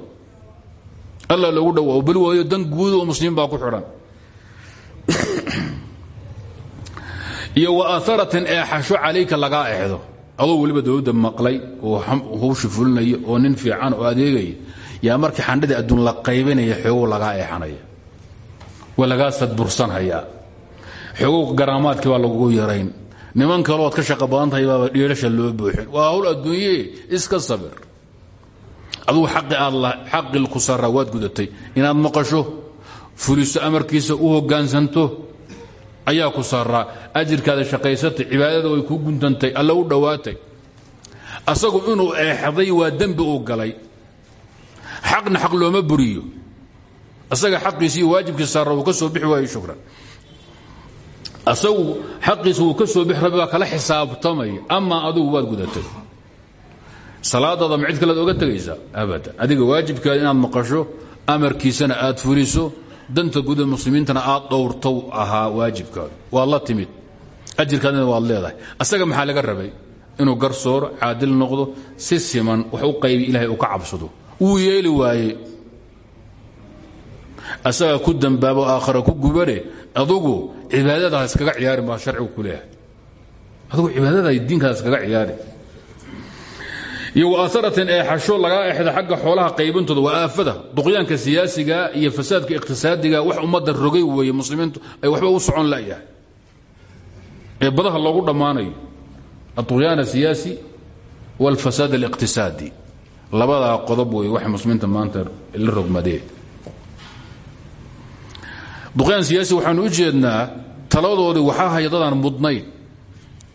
alla loogu dhawaa beli waayo dan guud oo muslimiin baa ku xidhan. Iyo waaaratin eexasho calayka lagaa exdo adoo weliba dowladda maqlay oo hawshi fulinaya oo nin fiican oo adeegaya yaa markii xandhadii adduun la qaybinaya xoogow lagaa eexanaya. Waa lagaa sadbursanhayaa xoogow garaamaadkii baa lagugu yarayn. Niman kalood ka shaqo badan tahay baaba dhiilasha loo buuxin. Waa hawl adduunye iska sabir adugu xaqil ku sarraa waad gudatay. Inaad maqasho fuliso amarkiisa u hoggaansanto ayaa ku saaraa ajirkaada shaqaysatay cibaadada way kuu guntantay alla u dhowaatay. Asagu inuu eexday waa dembi uu galay. Xaqna xaq looma buriyo. Asaga xaqiisi iyo waajibkii saara uu ka soo bixi waayo shukran. Asagu xaqiisa wuu ka soo bixi rabi baa kala xisaabtamaya amaa adugu waad gudatay salaadaada ma cid kalead oga abadan adiga waajibkaada inaad maqasho amarkiisana aad fuliso danta guuda muslimiintana aad dhowrtow ahaa waajibkaadu waad la timid. Ajirkaadina waad asaga maxaa laga rabay? Inuu garsooro caadil noqdo si siman wax u qaybi ilahay uu ka cabsado. Wuu yeeli waaye asaga ku dambaabo aakhara ku gubane adugu cibaadadaha iskaga ciyaarin baa sharcigu ku leeyahay. Adugu cibaadada diinkaada iskaga ciyaari iyo waasaratin eexasho lagaa exda xagga xoolaha qaybintooda waa aafada duqyaanka siyaasiga iyo fasaadka iqhtisaadiga wax ummadda rogay weeye muslimiintu ay waxba u socon layahay ee badaha loogu dhammaanayo aduqyaan asiyaasi walfasaad aliqhtisaadi labadaa qodob wey wax muslimiinta maanta la rogmadee. Duqyaan siyaasi waxaanu u jeednaa taladoodii waxaa haya dadaan mudnayn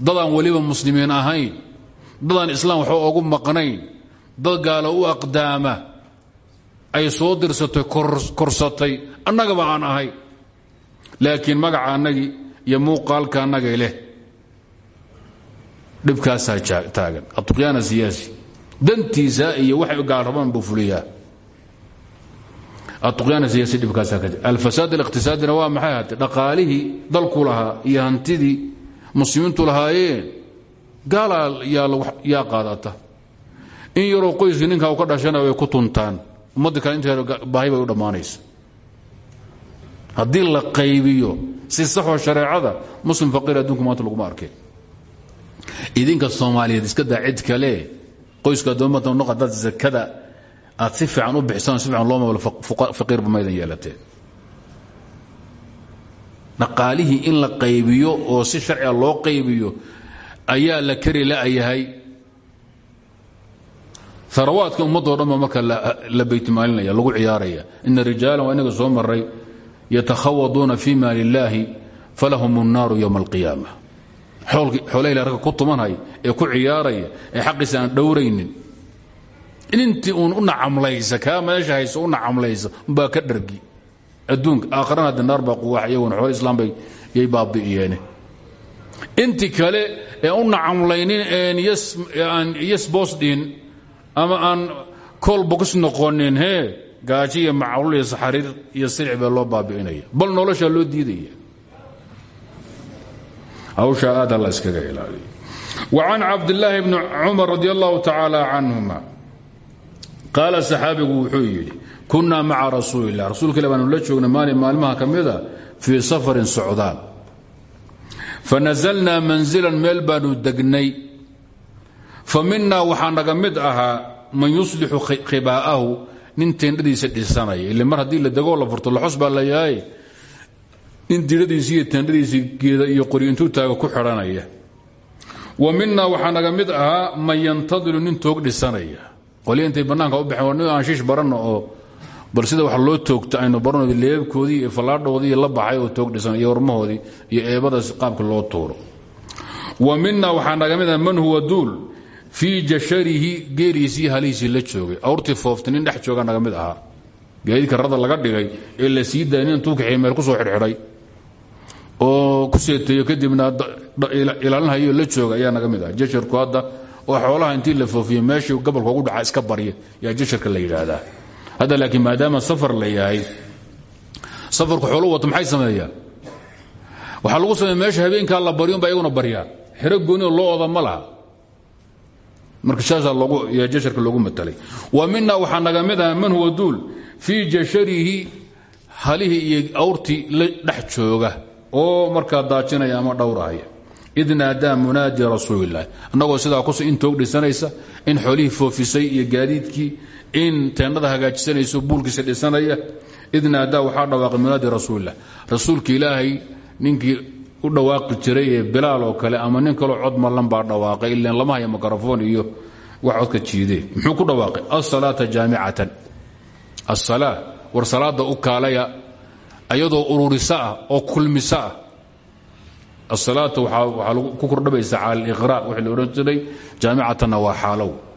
dadaan muslimiin ahayn dadaan islaam waxba ogu maqnayn. Dad gaalo u aqdaama. Ay soo dirsatay korsatay. Annagaba aan ahay. Laakiin magaca annagii iyo muuqaalka annagay leh. Dhibkaasaa taagan. Aduqyaana siyaasi. Dantiisa iyo waxay gaal rabaan buu fuliyaa. Aduqyaana siyaasi dhibkaasaa ka alfasaad aliqhtisaadina waa maxay ahaatee dhaqaalihii dalku lahaa iyo hantidii muslimiintu lahaayeen gaalaa yaa qaadata. In yaroo qoyskii ninkaa u ka dhashana way ku tuntaan. Ummadda kale inteeda baahi bay u dhammaanaysa. Haddii la qaybiyo si saxoo shareecada muslim faqiir adduunku maanta laguma arkeen idinka soomaaliyeed iska daa cid kale qoyska addoommada noq haddaad zakada aad si fiican u bixisaan si fiican loo mablo faqiirba maydan yeelateen dhaqaalihii in la qaybiyo oo si sharciga loo qaybiyo ayaa la kari la'yahay arawaadka ummadoo dhan ba marka la baytimaalinaya lagu ciyaaraya ina rijaalan waa inaga soo maray yatakhawaduuna fi maali illaahi falahum الnaaru ywma اlqiyaama xoolaha ila ragga ku tumanhay ee ku ciyaaraya ee xaqiisa aan dhowraynin intii uun u nacamlaysa kaa meesha haysa u nacamlaysa umbaa ka dhargi adduunka aakharana de naar baa quwaax iyaguna xoolo islaam bay yay baabi'iyeene inti kale ee u nacamlaynin een aan yesbosdhin ama aan kool bogs noqonin hee gaajo iyo macalul iyo saxariir iyo siric loo baabi'inaya. Bal noloshaa loo diidaya. Hawshaa aadaa la iskaga ilaaliya wa can cabdillaahi bni cumar radi allahu tacaala canhuma qaala wuxuu yidhi kunnaa maa rasuuli illah rasuulka la joognay maalin maalmaha ka mida fii safarin socdaan fanazalnaa manzilan meel baanu degnay fa minaa waxaa naga mid ahaa man yuslixu khibaa'ahu nin teendhadiisa dhisanaya ile mar haddii la degoo la furto laxos baa la yahay nin diradiisi iyo teendhadiisi geeda iyo qori intuu taaga ku xidhanaya wa minaa waxaa naga mid ahaa man yantadiru nin toog dhisanaya qolya intay bannaanka u baxeen waa nin aan shiish baranno oo bal sida wax loo toogto aynu barano leebkoodii iyo fallaadhoodii la baxay oo toog dhisan iyo warmahoodii iyo eebadaas qaabka loo tuuro. Wa minaa waxaa naga mid ah man huwa duul fii jasharihi geeriisii halihiisii la joogay. Awrtii foofta nin jooga naga mid ahaa. Rada laga dhigay ee la sii daaya nin tuukaxii meel ku soo xidhxidhay oo ku seeteeyo kadibna ilaalinhayo la jooga ayaa naga mid jasharku hadda oo xoolaha intii la foofiye meeshii gobolka ugu dhaca iska barya yaa jasharka la yidhaahdaa hadda laakiin maadaama safar la yahay safarku xoolu wato maxay sameeyaan? Waxaa lagu sameeya meesha habeenkaa la baryo unbaa iyaguna baryaa xero goonioo loo oda ma laha. Marka saasaa loogu yaa jasharka loogu matalay. Wa mina waxaa naga mid aha man huwa duul fii jasharihi halihii iyo awrtii la dhex jooga oo markaa daajinaya ama dhowrahaya id naadaa munaadi rasuulilah annagoo sidaa kus in toog dhisanaysa in xoolihii foofisay iyo gaadiidkii in teennada hagaajisanayso buulkiisa dhisanaya id naadaa waxaa dhawaaqay munaadi rasuulilah rasuulka ilaahay ninkii u dhawaaqi jiray bilaal oo kale ama nin kaloo cod mallan baa dhawaaqay ilan lama haya mikrofon iyo wax codka jiidee. Muxuu ku dhawaaqay? Asalaata jaamicatan asalaa war salaada u kaalaya ayadoo ururisa ah oo kulmisa ah. Asalaata waxaa ku kordhabaysa cala aliqraa wixii la jiray jaamicatanna waa xaalow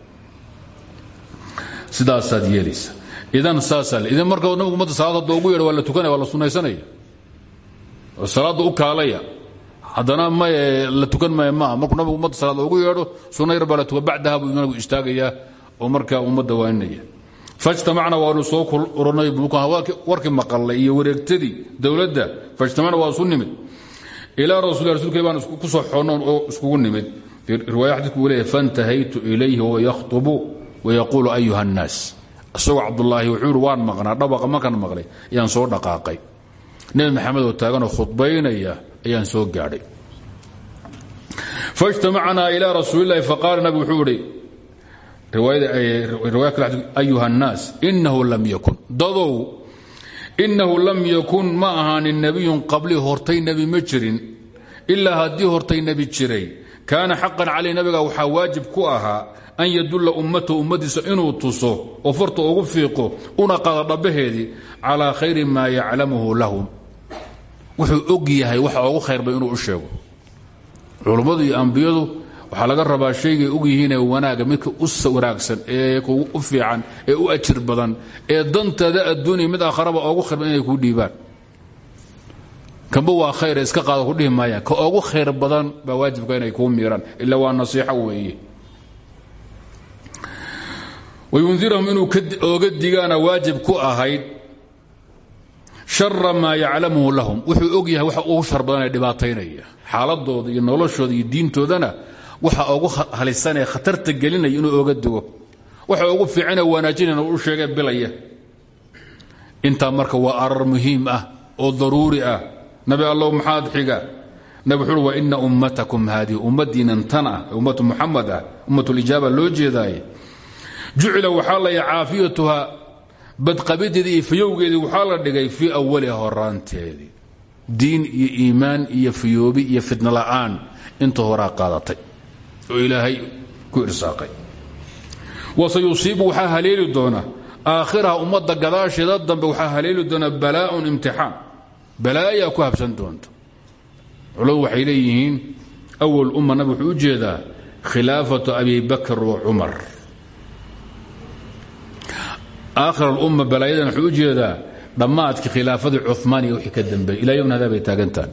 sidaasaad yeelaysa idan saasaa idan marka nabigu ummadda salaad hadda ugu yeedho waa la tukanaya waa u kaalaya. Haddana maye la tukan maya maaha. Markuu nabigu ummadda salaada ugu yeedho sunna yar tukan bacdaha buu nabigu istaagayaa oo markaa ummadda waaninaya fajtamacna waanu soo uranay warkii maqallay iyo wareegtadii dowladda. Fajtamacna waa isu nimid. Ilaa rasul rasulka baan ku soo xoonoon oo iskugu nimid. Riwaaya xadiidku uu leeyahay fantahaytu ilayhi wahuwa yakhtubu wayaquulu ayuha annaas isagoo cabdulaahi wuxuu yidhi waan maqnaa dhabaqa markaan maqlay ayaan soo dhaqaaqay nebi maxamed oo taaganoo khudbaynaya ayaan soo gaadhay faijtamacnaa ilaa rasuulilahi faqaala nabi wuxuu kale ayuha annaas inahu lam yakun dadow inahu lam yakun ma ahaanin nebiyun qabli hortay nebi ma jirin ilaa haddii hortay nebi jiray kaana xaqan caley nabiga an yadulla ummatahu ummadiisa inuu tuso oo farta ugu fiiqo una qada dhabbaheedii calaa khayri maa yaclamuhu lahum wuxuu og yahay waxa ugu khayrbay inuu u sheego. Culummadu iyo ambiyadu waxaa laga rabaa shaygay og yihiinee wanaaga midka u wanaagsan ee u fiican ee u ajir badan ee dantaada adduuniya mid aakharaba ugu khayrban inay kuu dhiibaan. Kamba waa khayre iska qaada ku dhihi ka ugu khayr badan baa waajibka inay kuu miiraan. Ila waa nasiixo weeye wayundirahum inuu ooga digaana waajib ku ahayd shara maa yaclamuhu lahum wuxuu og yahay waxa ugu shar badan ee dhibaataynaya xaaladooda iyo noloshooda iyo diintoodana waxa ugu halisanee khatarta gelinaya inuu oga digo waxa ugu fiicanee wanaajinayna u sheegee bilaya intaa marka waa arar muhiim ah oo daruuri ah nabi allow maxaad xiga nabi wuxuui wa ina ummatakum haadihi ummadiinan tan ah ummatu muxamed ah ummatulijaaba loo jeedaaye jucila waxaa laya caafiyatuha badqabideedii iyo fayowgeedii waxaa la dhigay fii awaliha horaanteedii. Diin iyo iimaan iyo fayoobi iyo fitna la'aan inta horaa qaadatay oo ilaahay ku irsaaqay. Wasayusiibu waxaa haleeli doona aakhiraha ummadda gadaasheeda dambe waxaa haleeli doona balaaun imtixaan. Balaayaa ku habsan doonta. Culamadu waxay leeyihiin awal umma wuxuu u jeedaa khilaafatu abi bakr wa cumar aakhir alumma balaayadan wuxuu u jeedaa dhammaadkii khilaafadii cumaan iyo wixii ka dambeeyey ilaa yomna hada bay taagantaha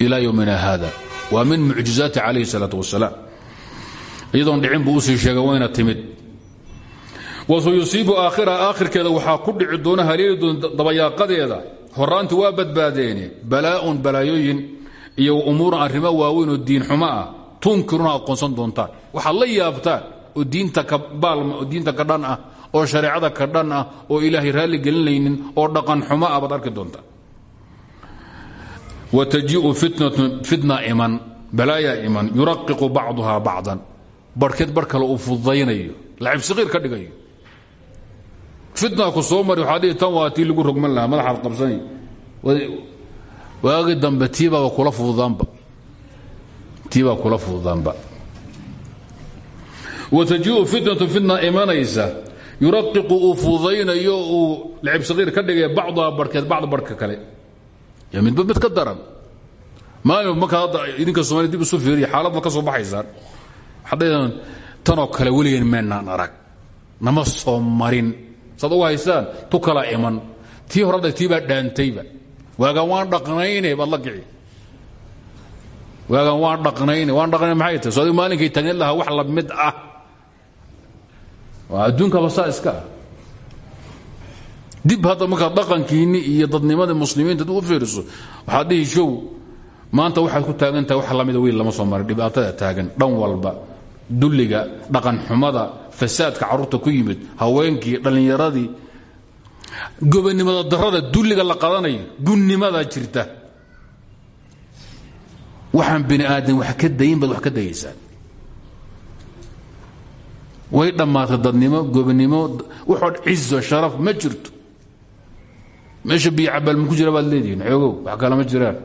ilaa yowmina haada waa min mucjizaati calayhi salaatu wasalaam iyadoon dhicin buu u sii sheegay wayna timid. Wasuyusiibu aakhiraha aakhirkeeda waxaa ku dhici doona haleeli doona dabayaaqadeeda. Horaanti waa badbaadeene balaaun balaayooyin iyo umuuran arrimo waaweyn oo diin xumo ah. Tunkiruna aqoonsan doontaan oo shareecada ka dhan ah oo ilaahay raalli gelinaynin oo dhaqan xumo ah baad arki doontaan watajiiu fitna iman balaayaa iman yuraqiqu bacduha bacdan. Barhkeed bar kale uu fududaynayo lacibsiqiir ka dhigayo. Fitna ku soo mari waxaa dhihi tan waa tii lagu rogman lahaa madaxaad qabsani. Waagi dambe tiibaaba kula fududaanba. Tiibaa kula fududaanba. Watajiiu fitnatu fitna imanaysa yuraqiqu uu fududaynayo uu lacibsaqiir ka dhigaya bacduha barhkeed bacd barhka kale. Y midba mid ka daran. Maalin markaa hadda idinka somalia dib isu fiiriya xaalad ma ka soo baxaysaan waxaad tanoo kale weligeen meenaan arag. Nama soo marin. Saad ugu haysaan tu kala iman. Tii horadha tii baa dhaantayba. Waagaan waan dhaqnayne baad la kici waagaan waan dhaqnayne waan dhaqnayne maxay tahay? So adigu maalinkay tagneed lahaa wax la mid ah waa adduunkaba saa iska. Ah dib hadda markaad dhaqankiinni iyo dadnimadii muslimiinta u fiiriso waxaad dhihi show maanta waxaad ku taagan tahay wax lamida wiil lama soo marin dhibaatada taagan dhan walba dulliga dhaqan xumada fasaadka carruurta ku yimid haweenkii dhallinyaradii gobonimada darada dulliga la qadanayo gunnimada jirta. Waxaan bini aadan wax ka dayin baad wax ka dayaysaan way dhammaatay dadnimo gobonimo waxood cizo sharaf ma jirto. Meesha biyo cabaal ma ku jira baad wax kale ma jiraan.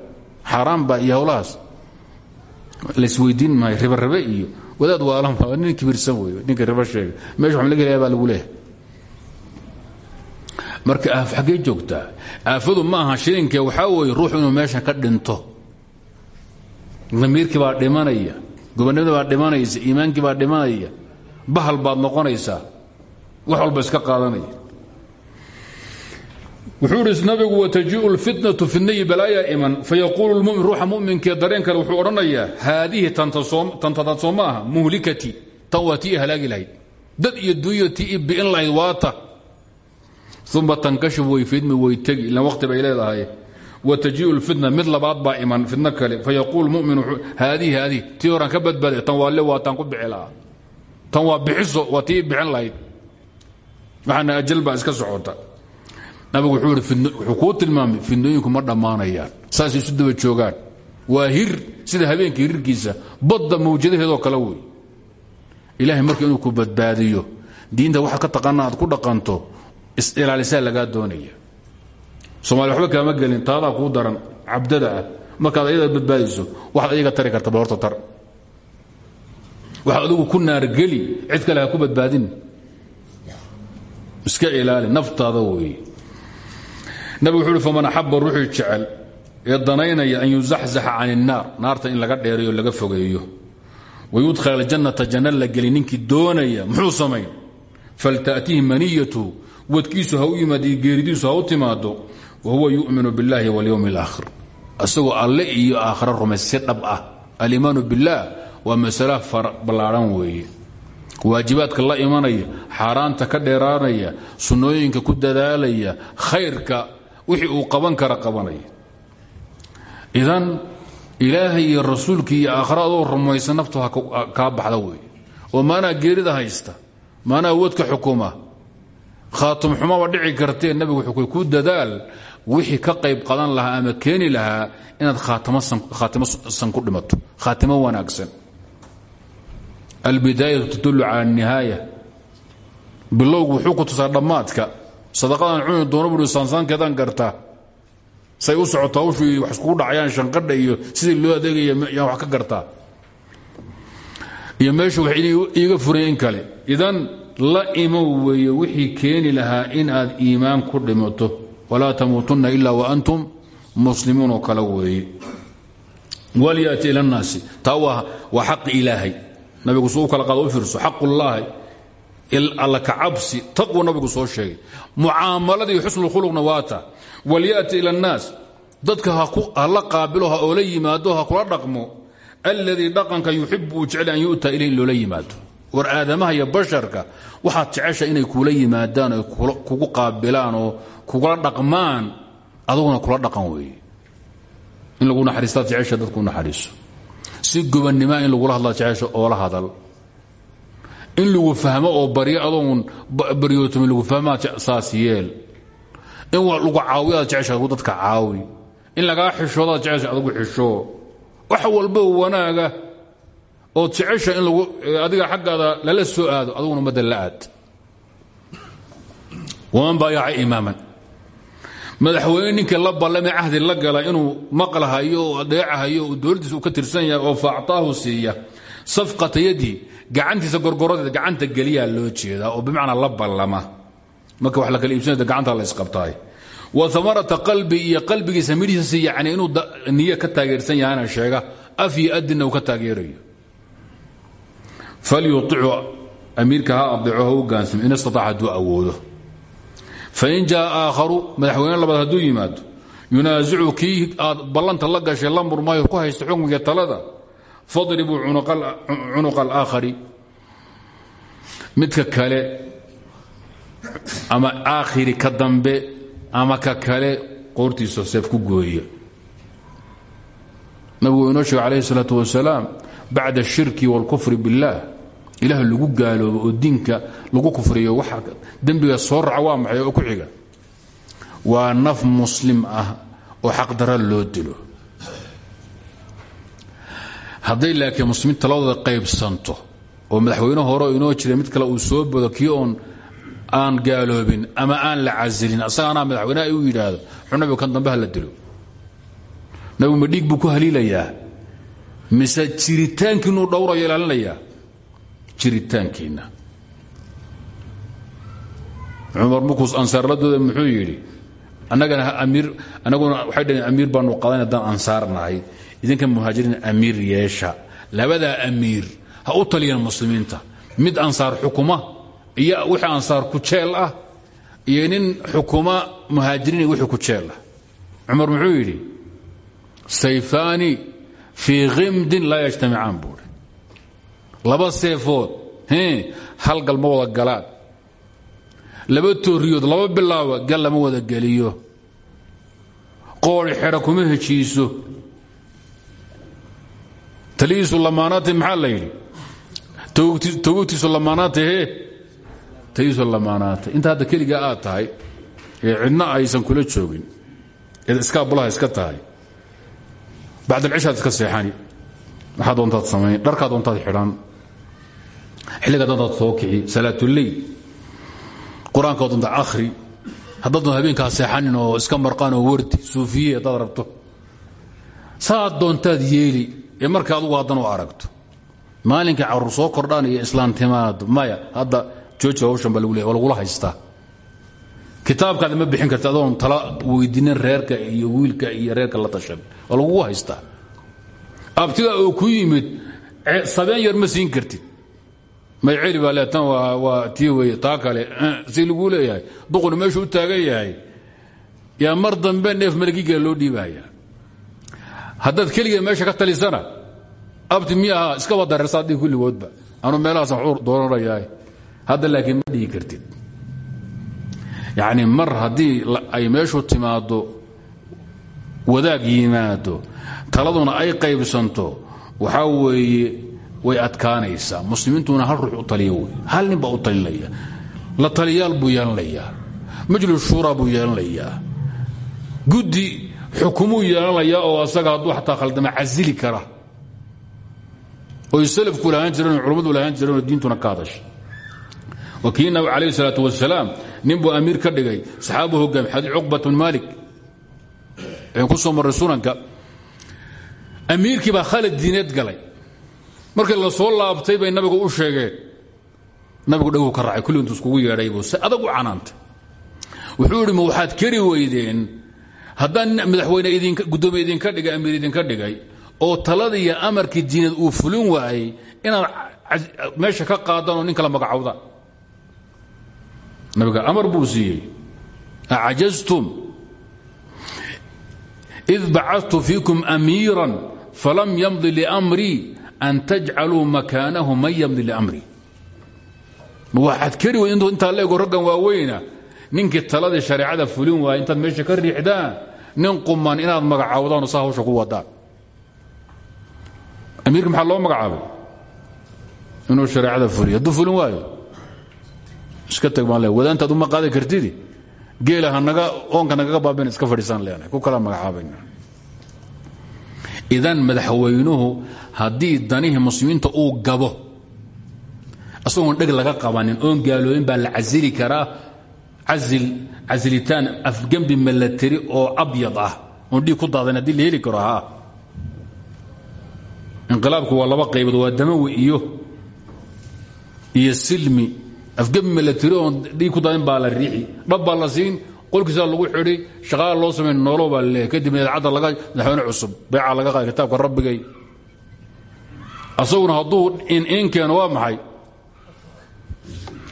Xaaraan baa iyo howlahaas laisweydiin maayo ribarabe iyo wadaad waalan waa nin kibirsan wey ninka ribo sheega meesha wax laga helaya lagu leehay marka aaf xaggee joogtaa aafadu ma aha shilinkee waxaa weeye ruux inuu meesha ka dhinto. Damiirkii baa dhimanaya gobonimada baa dhimanaysa iimaankii baa dhimanaya bahal baad noqonaysaa wax walba iska qaadanaya. Wuxuu ihi nabigu watajiiu lfitnatu fitnayi balaayaa iman? Fayaquulu lmumin ruuxa muminkee dareen kale wuxuu odhanayaa haadihi tantadaad soo ma aha muhlikati tan waa tii i halaagi lahayd. Dad iyo dunya tii i bi'in lahayd waata. Uma tankashif way fidmi way tegi ilan waqti bay leedahay. Watajiiu lfitna mid labaad baa iman fidno kale. Fayaquul mumin haadihi haadihi tii horaan ka badbaaday tan waa le waataan ku bixi lahaa tan waa bixiso waa bixin lahayd. Waxaana ajal iska socota. Nabigu wuxuu kuu tilmaamay fidnooyinku ma dhammaanayaan. Saasay isu joogaan. Waa sida habeenka hirirkiisa badda mawjadaheedoo kale wey. Ilaahay marka inuu ku badbaadiyo diinta waxaad ka taqaana ku dhaqanto is-ilaalisaa lagaa doonaya. Somalia waxba kaama gelin taadaa kuu daran cabdada ah. Markaad ayada badbaadiso waxaad ayaga tari karta bal horta tar waxaad adigu ku naargeli cid kale ha ku badbaadin iska ilaali naftaada weeye nabig wuxuu uhi faman axaba ruuxii jecel ee danaynaya an yuzaxzaxa can الnaar naarta in laga dheerayo laga fogeeyo wayudkhal aljannata janna la geli ninkii doonaya muxuu samayn faltaأtihi maniyatuhu wadkiisu ha u yimaad iyo geeridiisu ha u timaado wahuwa yu'minu biاllahi wاlyowm اlآkhir isagoo alle iyo aakhira rumays si dhab ah alimaanu biاllah waa masala ballaadhan weeye. Waajibaadka la imanaya xaaraanta ka dheeraanaya sunnooyinka ku dadaalaya khayrka wixii uu qaban kara qabanaya. Idan ilaahay iyo rasuulkii iyo aakhira adoo rumaysan naftu kaa baxda weeye. Oo maanaa geerida haysta maanaa wadka xukuma. Khaatum xumaba dhici kartee nabigu wuxuu ku dadaal wixii ka qayb qadan lahaa ama keeni lahaa inaad khaatimo san ku dhimato khaatimo wanaagsan albidaayatu tadullu cala anihaaya bilowgu wuxuu ku tusaa dhammaadka. Sadaqadan cuni doono bui saansaankeedaan gartaa. Say u socoto hawshu wax iskugu dhacayaan shanqadha iyo sidii loo adeegaya yaan wax ka gartaa. Iyo meeshu wax iiga furay in kale. Idan la imow weeye wixii keeni lahaa in aad iimaan ku dhimato. Walaa tamuutunna ila waantum muslimuun ila nnaasi. Taa waa xaqi ilaahay nabigu su u kala qaado u fiirso xaqullaahi alla ka cabsi taqwa nabigu soo sheegay. Mucaamaladii xusnulkhuluqna waata walyati ila annaas dadka ha la qaabilo ha oola yimaado ha kula dhaqmo alladii dhaqanka yuxibu uu an yu'ta ilayh in yimaado. War aadamaha iyo basharka waxaad jecesha inay kula yimaadaan oo kugu qaabilaan oo kugula dhaqmaan aduguna kula dhaqan weeye. In lagu naxariistaad jecesha dadku naxariiso si gobannima in lagula hadlaa jecesha oola hadal. In lagu fahmo oo baryo adoon baryootomin lagu fahmaa saas in lagu caawiyaad jecesha adugu dadka caawi. In lagaa xishoodaad jecesha adugu xishoo wax walbo wanaaga ood jecesha in lagu adiga xaggaada lala soo aado aduguna ummadda la aad. Waman baayaca imaaman madaxweyne ninkii la ballame cahdi la gala inuu maqlahayo oo adeecahayo uu ka tirsan yahay oo faactaahu siiya. Safqata yadii gacantiisa gorgoradeeda gacanta geliyaa loo jeedaa oo bimacnaa la ballama. Marka wax la kala iibsanayda gacanta la isqabtaay wa amarata qalbi iyo qalbigiisa midhiisa yani inuu niye ka taageersan yahana sheega af iyo ka taageerayo. Falyuicu amiirka ha adeeco in istaaac hadduu awoodo fain jaa aakharu madaxweyne labaad hadduu yimaado yunaasicu kii aad ballanta la gashay la murmaayo ku haysta xukmiga talada fadribuu cunuqa alaakhari midka kale ama aakhiri ka dambe ama ka kale qoortiisa seef ku gooya nabigu inoo sheege calayhi salaatu wasalaam bacda ashirki wاlkufri biاllah ilaah lagu gaaloobo oo diinka lagu kufriyo waxa dembiga soo raca waa maxay oo ku xiga? Waa naf muslim ah oo xaqdara loo dilo. Hadday laakiin muslimiin taladooda qaybsanto oo madaxweyne hore inoo jira mid kale uu soo bodo kii oon aan gaaloobin ama aan la casilin asagaanaa madaxweyneha u yidhaahdo xu nabigu kan dambe ha la dilo. Nabigu ma dhiig buu ku haliilayaa mise jiritaankiinuu dhowrayo ilaalinayaa? Jiritaankiinna cumar markuus ansaarladooda muxuu yidhi annagana amiir annaguna waxay dhaheen amiir baanu qadan haddaan ansaar nahay. Idinka muhaajiriin amiir yeesha. Labadaa amiir ha u taliyaan muslimiinta. Mid ansaar xukuma iyo wixii ansaar ku jeel ah iyo nin xukuma muhaajiriin wixii ku jeel ah. Cumar muxuu yidhi sayfaani fii khimdin laa yajtamicaan buuri laba seefood hal gal ma wada galaan laba tooriyood laba bilaaba gal wada geliyo. Qoori xero kuma heshiiso talihiisu lamaanaate maxaa la yidhi? Togogtiisu lamaanaate hee? Talihiisu inta hadda keligaa aad tahay ee cidna aysan kula joogin. Eed iskaabulaha iska tahay. Bacdalcishaad iska seexani. Waxaa doontaad samayn dharkaa doontaad xidhan. Xilligaa doontaad soo kici. Salaatuleyl qur'aankaa doonta akhri haddaad doon habeenkaa seexanin oo iska marqaan oo wardi suufiye haddaad rabto. Saad doontaad yeeli ee marka adugu haddan u aragto. Maalinkii carruur soo kordhaan iyo islaantimaado maya hadda jooji hawshan baa lagu leey waa lagula haystaa. Kitaabkaada bixin karti adoon tala weydinin reerka iyo wiilka iyo reerka la tashan waa lagugu haystaa. Abtida oo ku yimid sabeen yar ma kartid mayceli baa le tan waa tii weye taa kale si laguu leeyahay. Duquna meeshu u taagan yahay. Yaa mar dambe neef malagiga loo dhiibaya haddaad keligee meesha ka talisana abti mi aha iska wadareersaadii kulligoodba anuu meelahaasaan waxu doonanayaa hadda laakiin ma dhihi kartid. Yacni mar haddii ay meeshu timaaddo wadaag yimaado taladuna ay qaybsanto waxaa weeye way adkaanaysaa. Muslimiintuna hal ruux u taliya hal nin baa u talinaya. La taliyaal buu yeelanayaa. Majlis shuura buu yeelanayaa. Guddi xukumuu yeelanayaa oo asaga hadduu xataa khaldama casili kara. Oy salafku lahaan jireen o culammadu lahaan jireen oo diintuna ka hadasha wa kii nabi calayh isalaatu wasalaam ka dhigay. Saxaabu hogaami xadiid cuqbat bn maalik. Ku soo marray sunanka. Amiirkii baa khalad diineed galay markii la soo laabtay bay nabigu u sheegeen. Nabigu dhaguu ka raacay kulli intuu iskugu yeedhay buu si adag u canaantay wuxuu yidhi ma waxaad kari weydeen? Haddaan madaxweyne idinka guddoomiye idinka dhigay amiir idinka dhigay oo talada iyo amarkii diineed uu fulin waayey inaad meesha ka qaadaan oo nin kala magacowdaan nabiga amar buu siiyey. Acajaztum id bacadtu fiikum amiiran falam yamdi liamrii an tajcaluu makaanahu man yamdi liamrii waxaad keri wey intaa leego raggan waaweyna ninkii taladii shareecada fulin waaya intaad meesha ka riixdaan nin quman inaad magacaawdaan saa hawsha ku wadaan amiirka maxaa loo magacaabay inuu shareecada fuliyo hadduu fulin waayo iska tag baan le wadaantaad uma qaadi kartidi geela hanaga oonka nagaga baabin iska fadhiisaan leenahay ku kala magacaabayna idan madaxweynuhu haddii danihii muslimiinta uu gabo asagoon dheg laga qabanin oon gaaloobin baa la casili karaa casilitaan afgembi milatari oo abyad ah oon ku daadan haddii la karo haa. Inqilaabku waa laba qaybood waa damawi iyo iyo silmi. Afgembi milatari oon dhiig ku daadan baa la riixi. Dhab baa qolkiisaa lagu xidhi shaqaala loo samay noolo baa laleeyahy kadibna idaacadda laga madaxweyne cusub beeca laga qaada kitaabka rabbigay. Asaguna hadduu in keeno waa maxay?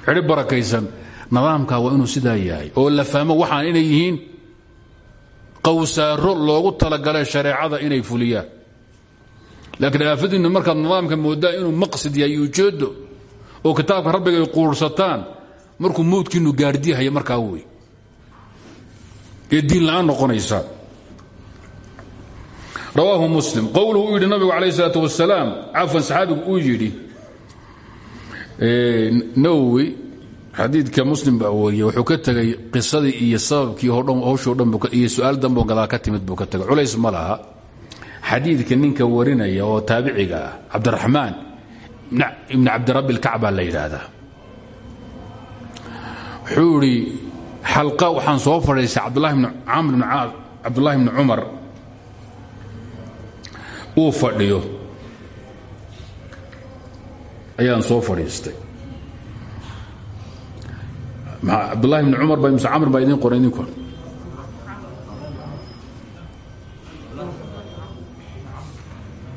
Xidhi barakaysan. Nidaamka waa inuu sidaa yahay. Oo la fahmo waxaan inay yihiin qawsaaro loogu talagalay shareecada inay fuliyaan. Laakiin aafadiinnu markaad nidaamka moodaan inuu maqsid yahay ujeeddo oo kitaabka rabbiga quursataan markuu mawdkiinnu gaardiyahaya markaa wey ee diin la'aan noqonaysa. Rawaahu muslim. Qowluhu uu yidhi nabigu calayh isalaat wasalaam cafwan saxaabigu uu yidhi nawowi xadiidka muslim baa wariye wuxuu ka tegey qisadii iyo sababkii hawshoo dhan iyo su'aal danboo gadaal ka timid buu ka tegay culays ma laha. Xadiidka ninka warinaya oo taabiciga ah cabdiraxmaan ibni cabdirabbi lkacbaa la yidhaahdaa. Wuxuu idhi xalqa waxaan soo fadhiistay cabdullaahi bni cumar. Uu fadhiyo. Ayaan soo fadhiistay. Cabdulahi bni cumar ba mise camr baa idin qoran idinku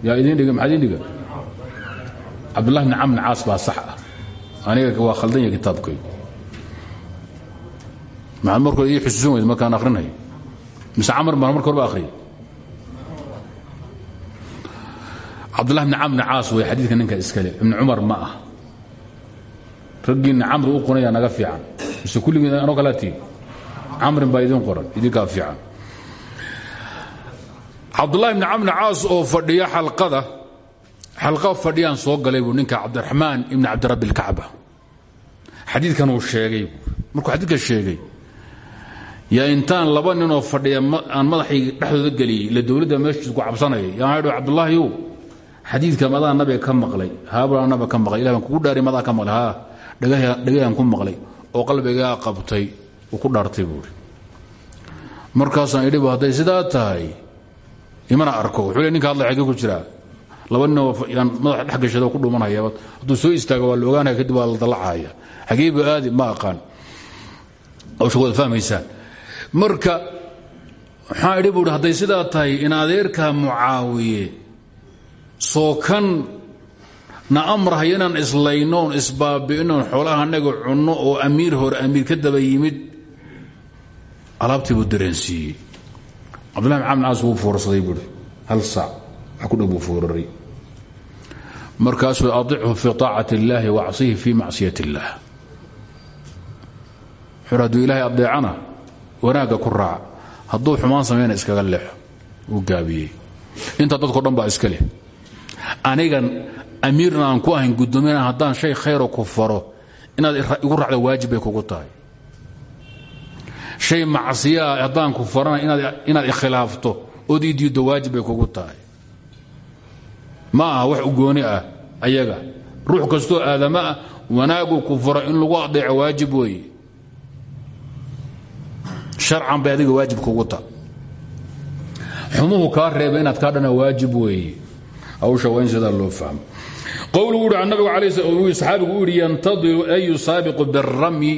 yaa idin dhiga maxaa idin dhiga cabdullahi bni camr bn caas sax ah. Aniga waa khaldan yahay kitaabkay maxaad markoo ii xusuusan weyd markaan akhrinayo mise camr baan marka horba akhriyay cabdullahi bni camr bni caas wey xadiidka ninka iskale ibni cumar ma ah raggiinna camri u qoraya naga fiican. Mise kulligiin anoo kalaa tiin camrin baa idin qoran idinkaa fiican. Cabdullahi bni camr bni caas oo fadhiya xalqada xalqa fadhiyaan soo galay buu ninka cabdiraxmaan ibni cabdirabbi lkacba xadiidkan uu sheegay markuu xadiidka sheegay yaa intaan laba ninoo fadhiya aan madaxay dhexdooda geliyey ila dowladda meeshiis ku cabsanayay. Yaan idho cabdullaahiyow xadiidka madaa nabiga ka maqlay haabaa nabiga ka maqlay ilah baan dhaari madaa ka maqlay haa dhagahaan ku maqlay oo qalbigaa qabtay uu ku dhaartay buuri markaasaan idhiba hadday sidaa tahay imana arko. Wuxuu le ninka hadlay xaggee ku jiraa laba ninoo yaan madaxa dhex gashado ku dhumanaya hadduu soo istaago waa la kadib waa la dallacaya. Xageebu aadi ma aqaan. Hawsha waad fahmaysaan marka waxaan idhi buuhi hadday sidaa tahay in adeerkaa mucaawiye soo kan na amrahay inaan islayno oon isbaabi'inoon xoolaha annaga cunno oo amiir hore amiir ka daba yimid alaabtii buu dareensiiyey cabdullahi bin camr caas wuu foorsaday buuhi hal saac wax ku dhow buu fooraray markaasuu adichu fii طaacati اllahi wacsihi fii macsiyat اllah xur hadduu ilaahay adeecana wanaagga ku raaca hadduu xumaan samayna iskaga leexo uu gaabiyey. Inta dadko dhan baa iska leh. Anigan amiirna aan ku ahayn gudoomiyana haddaan shay khayro ku faro inaad igu raacda waajib bay kugu tahay. Shay macsiyaa haddaan ku farana inaad ikhilaafto ood ii diiddo waajib bay kugu tahay. Ma aha wax ugooni ah ayaga. Ruux kastoo aadama ah wanaagu ku faro in lagu adeeco waajib weeye sharcan bay adiga waajib kugu ta. Xumuhu kaa reeba inaad kaa dhana waajib weeye hawsha waa in sidaa loo fahmo. Qowlugu uhi nabigu alay saxaabigu u yidhi yantadiru an yusaabiqu biramyi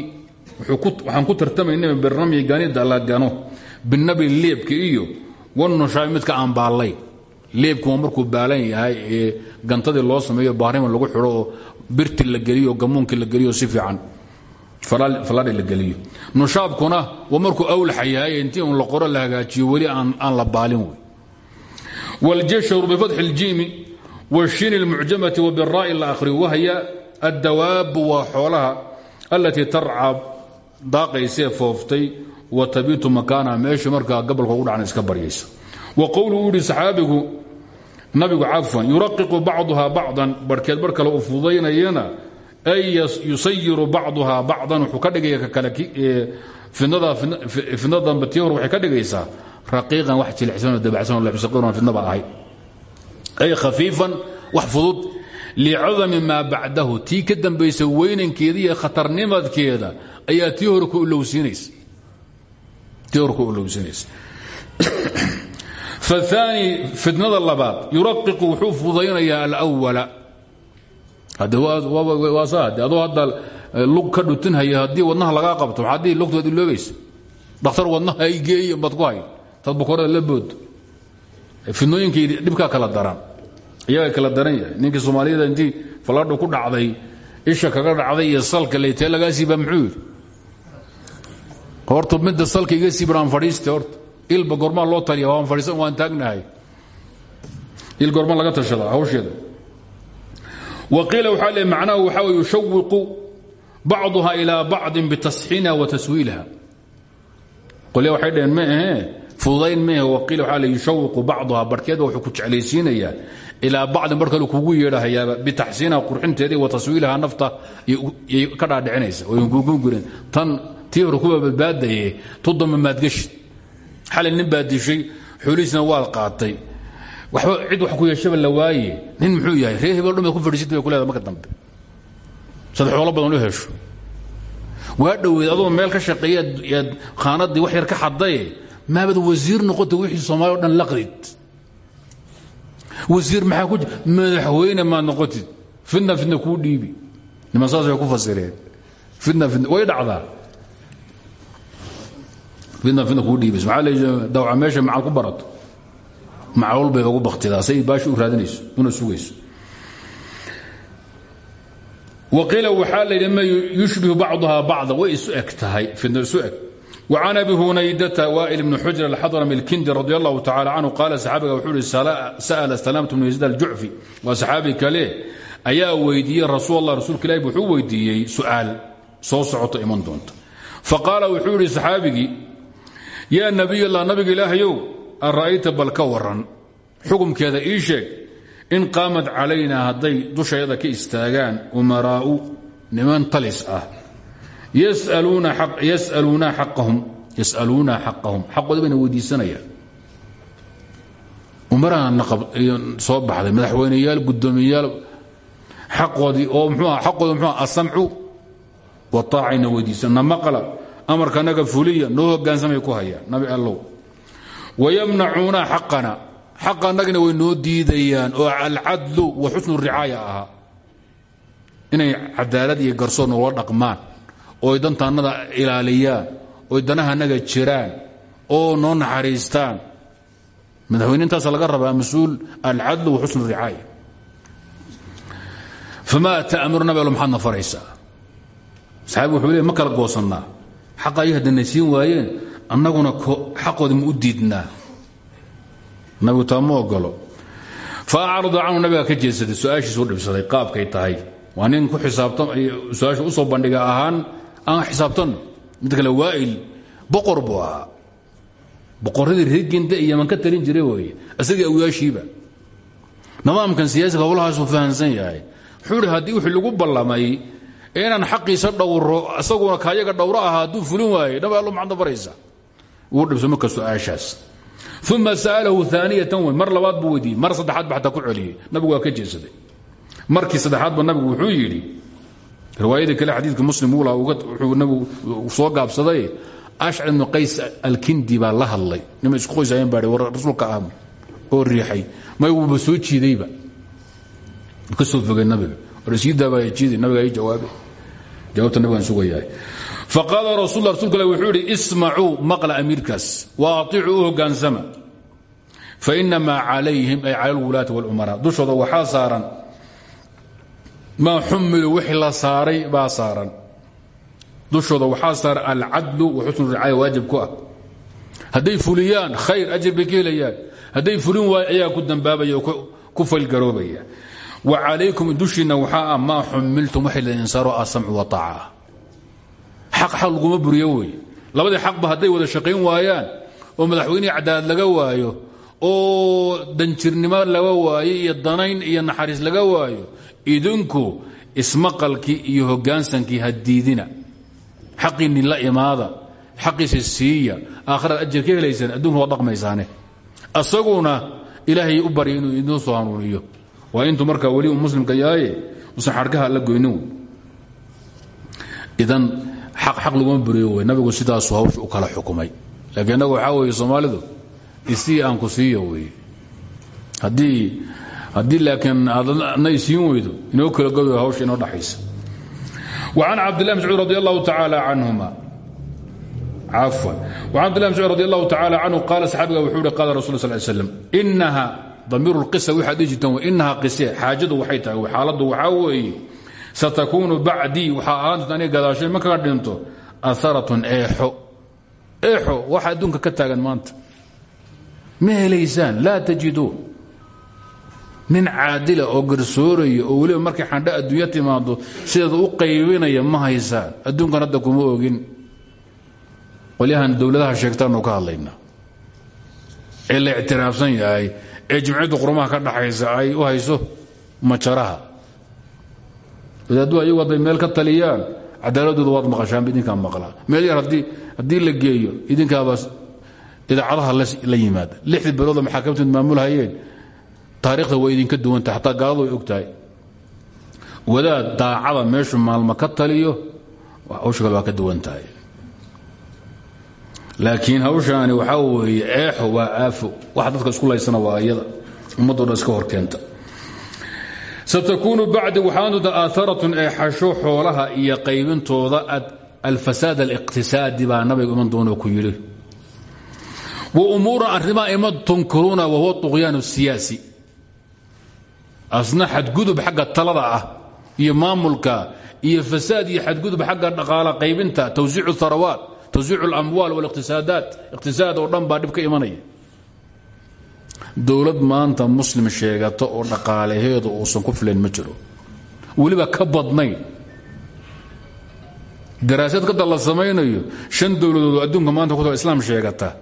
waxaan ku tartamayna biramyi ganida la gano. Binabli leebka iyo wanushaami midka aan baallayn leebku waa baalan yahay ee loo sameeyo baarima lagu xidho oo birti la geliyo gamuunkii la geliyo si fiican faladhi la geliyo. Nushaabkuna waa markuu awlaxa yahay intii un la qoro la hagaajiyo weli aan la baalin wey waljashru bifatxi اljiimi wshin اlmucjamati wbiraa'i la akhriyo wahya addawaabu waa xoolaha allatii tarcaa daaqaysee fooftay wa tabiitu makaanaha meeshu markaa gabolka ugu dhacna iska baryaysa. Wa qowluu u yihi nabigu cafwan yuraqiqu bacduha bacdan barhkeed bar kale ay yusayiru bacduha bacdan wuxuu ka dhigaya kakale fidnada dambe tii hor ka dhigaysaa raqiiqan wax jilicsanoo dabacsanoo lebsaqirona fidnaba ahay ay khafiifan wax fudud licadami maa bacdahu tii ka dambaysa weynankeeda iyo khatarnimadkeeda ayaa tii hore ku ilowsiinaysa faani fitnada labaad yuraqiqu wuxuu fudaynayaa alwala hade waa saa de adoo hadda lug ka dhutinhaya haddii wadnaha lagaa dhibkaa kala daran. Iyaga kala daran yahay. Ninkii soomaaliyada intii faladhu ku dhacday isha kaga dhacday iyo salka laytee lagaa siiba muxuu yidhi? Midda salka iga siiban aan fadhiiste ilba gormaa loo taliya waan fadhiisan waan taagnahay. Il gorma laga tashadaa hawsheeda wa qiila waxaa le macnahu waxaa wey yushawiqu bacduha ilaa bacdin bitasxiiniha wa taswiiliha qolya waxay dhaheen ma ahee fududayn mehe waqiil waxaa le yushawiqu bacduha. Barhkeedba wuxuu ku jeclaysiinayaa ilaa bacdin bar kale kugu yeedhahayaaba bitaxsiiniha qurxinteedii wa taswiiliha nafta yay ka dhaadhicinaysa. Oynkugugurin tan tii hore kuwa badbaadaye tudama maadgashid xalay nin baad dishay xoolihiisna waad qaatay waxba cid wax ku yeeshaba la waaye. Nin muxuu yahay? Ree hebel dhumad ku fadhiisita bay ku leedahay marka dambe. Sad xoolo badan u hesho waa dhoweed adoo meel ka shaqeeya yaad khaanadii wax yar ka xadaye maabad wasiir noqota wixii soomaaliya o dhan laqdid wasiir maxaa ku madaxweyne maad noqotid. Fidna fidna kuu dhiibi. Niman saas way ku fasireen. Fidna fidna way dhacdaa. Fidna fidna kuu dhiibis maxaa la dawca meesha macal ku barato macluul bay ugu baktidaa say baashi u raadinayso una sugayso. Waqiila waxaa la yidhi ma yushbihu bacduha bacda. Way isu eg tahay fidna isu eg. وcan abi hunaydata wail bn xujr alxadrami اlkindi radi allahu tacala canhu qaala saxaabiga wuxuu ihi sa'la salamt bnu yaziid aljucfi waa saxaabi kale ayaa weydiiyey rasuul allah rasuulka ilahi wuxuu weydiiyey su'aal soo socoto iman doonta faqaala wuxuu yidhi saxaabigii yaa nabiy allah nabiga ilaahayow an ra'ayta bal ka waran xukumkeeda ii sheeg in qaamad calayna hadday dushayada ka istaagaan umaraa'u niman talis ah. Yasaluuna xaqahum xaqooda bayna weydiisanayaan umaraha soo baxday madaxweyneyaal guddoomiyayaal xaqoodii oo mxuu xaqooda mxuu asamcu wataacayna weydiisan. Na maqla amarka naga fuliya noo hogaansamay ku hayaan nabi allow wayamnacuuna xaqana. Xaqa annagana way noo diidayaan oo alcadlu wa xusnu ricaaya ahaa. Inay cadaalad iyo garsoor noola dhaqmaan ooy dantaannada ilaaliyaan oy danahanaga jiraan oo noo naxariistaan. Madaxweyne intaasa laga rabaa mas'uul alcadlu wa xusnu ricaaya. Famaa ta'muruna belo maxaadna faraysaa. Saxaabigu wuxuu leey ma kala goosannaa. Xaqa ay haddanay siin waayeen annaguna xaqooda ma u diidnaa. Nabigu taa ogolo fa acrada nabiga ka jeedsaday su'aashiisu dhibsaday qaabkay tahay. Waa nin ku xisaabtan su'aasha u soo bandhiga ahaan aan xisaabtanno mid kale waa'il boqor buu ahaa. Boqorradii reeginta iyo yaman ka talin jiray weeye isagii awyaashiiba nidaamkan siyaasiga howlahaasuu fahamsan yahay. Wuxuu ihi haddii wixii lagu ballamay inaan xaqiisa dhowro isaguna kaayaga dhowro ahaa hadduu fulin waayey nabi allo baraysa wuu dhibso marka su'aashaas uma sa'alahu aaniyatan wey mar labaad buu weydiiyey mar saddexaad ba xataa ku celiyey. Nabigu waa ka jeedsaday markii saddexaadba nabigu wuxuu yidhi riwaayadii kale xadiidka muslim wuxuu nabigu soo gaabsaday ashcar ibnu qays alkindi baa la hadlay. Nima isku qoysayeen baa war rasuulka ah oo riixay may wuuba soo jiidayba. Ka soo fogay nabiga. War isiidaabaa jiiday nabiga ii jawaabay jawaabta nabigaan sugayahay faqaala rasul rasulka wuxuu yidhi ismacuu maqla amiirkaas. Wa aطicuu u hogaansama. Fainamaa calayhim ay cala alwulaati wاlumaraa dushooda waxaa saaran maa xumilu wixii la saaray baa saaran. Dushooda waxaa saara alcadlu wa xusnu ricaaya waajib ku ah. Hadday fuliyaan khayr ajir bay ka helayaan. Hadday fulin waay ayaa ku dambaabaya oo ku faylgaroobaya wa calaykum dushiinna waxaa ah maa xumiltum waxay leediin saaro ah samcu wa taaca xaq xaq laguma buriyo wey. Labadii xaqba hadday wada shaqayn waayaan oo madaxweynihii cadaalad laga waayo oo danjirnimo laga waayo iyo danayn iyo naxariis laga waayo idinku ismaqalkii iyo hogaansankii ha diidina. Xaqiinni la imaada xaqiisa siiya aakhiraad ajir ka helaysaan adduunka waa dhaqmaysaane. Asaguna ilaahay u barya inuu idin soo hanuuniyo. Waa intuu markaa weli u muslimka yahaye usan xarkaha la goynin. Idan aq laguma buriyo wey nabigu sidaasu hawsha u kala xukumay. Laakiin innagu waxaa weeye soomaalidu isii aan ku siiyo weye haddii haddii laakiin aadna isiin weydo inoo kala godo hawsha inoo dhaxaysa. An cabdillah mscuud radi allahu tacaala canhuma cafwan. An abdillah mscuud radi allahu tacala canhu qaala saxaabiga wuxuu uhi qaala rasul sal slam inaha damiiru lqisa waxaad dhijitan inaha qise xaajadu waxay tahay xaaladdu waxaa weeye satakuunu bacdii waxaa ahaan doonta aniga gadaashay markaa dhinto aharatun eexo. Eexo waxa adduunka ka taagan maanta. Ma helaysaan laa tajiduu nin caadila oo garsooraya oo weliba markay xandho adduunya timaado sideeda u qaybinaya ma haysaan. Adduunkan hadda kuma ogin qolyahan dowladaha sheegtaannu ka hadlaynaa. Ee la ictiraafsan yahay ee jimciyaddu qurmaha ka dhaxaysa ay u hayso majaraha wadaaddu ayagu hadday meel ka taliyaan cadaaladooda waad maqashaanba idinkaa maqlaa. Meel yar haddii la geeyo idinkaabaa idaacadaha la yimaada. Lixdii belood maxaakamteed maamulhayeen taarikhda way idinka duwantahay xataa gaaladu way og tahay. Daacada meeshu maalmo ka taliyo hawsha waa ka duwan tahay. Laakiin hawshaani waxaa weeye eexo waa aafo. Waxa dadka isku laysana waa iyada. Ummaddo dhan iska satakuunu bacdi waxaa doontaa aaaratun eexasho xoolaha iyo qaybintooda alfasaad aliqtisaadi baa nabiga iman doonoo ku yidhi. Wa umuura arrimaa ima tunkiruuna wahuwa tuqyaan siyaasi. Asna xadgudub xagga talada ah iyo maamulka iyo fasaad iyo xadgudub xagga dhaqaala qaybinta tawsiicu harawaat tawsiicu alamwaal waliqtisaadaat iqtisaad oo dhan baa dhib ka imanaya dowlad maanta muslim sheegato oo dhaqaalaheedu uusan ku filayn ma jiro. Weliba ka badnayn. Daraasad kada la samaynayo shan dowladood oo adduunka maanta ku islaam sheegata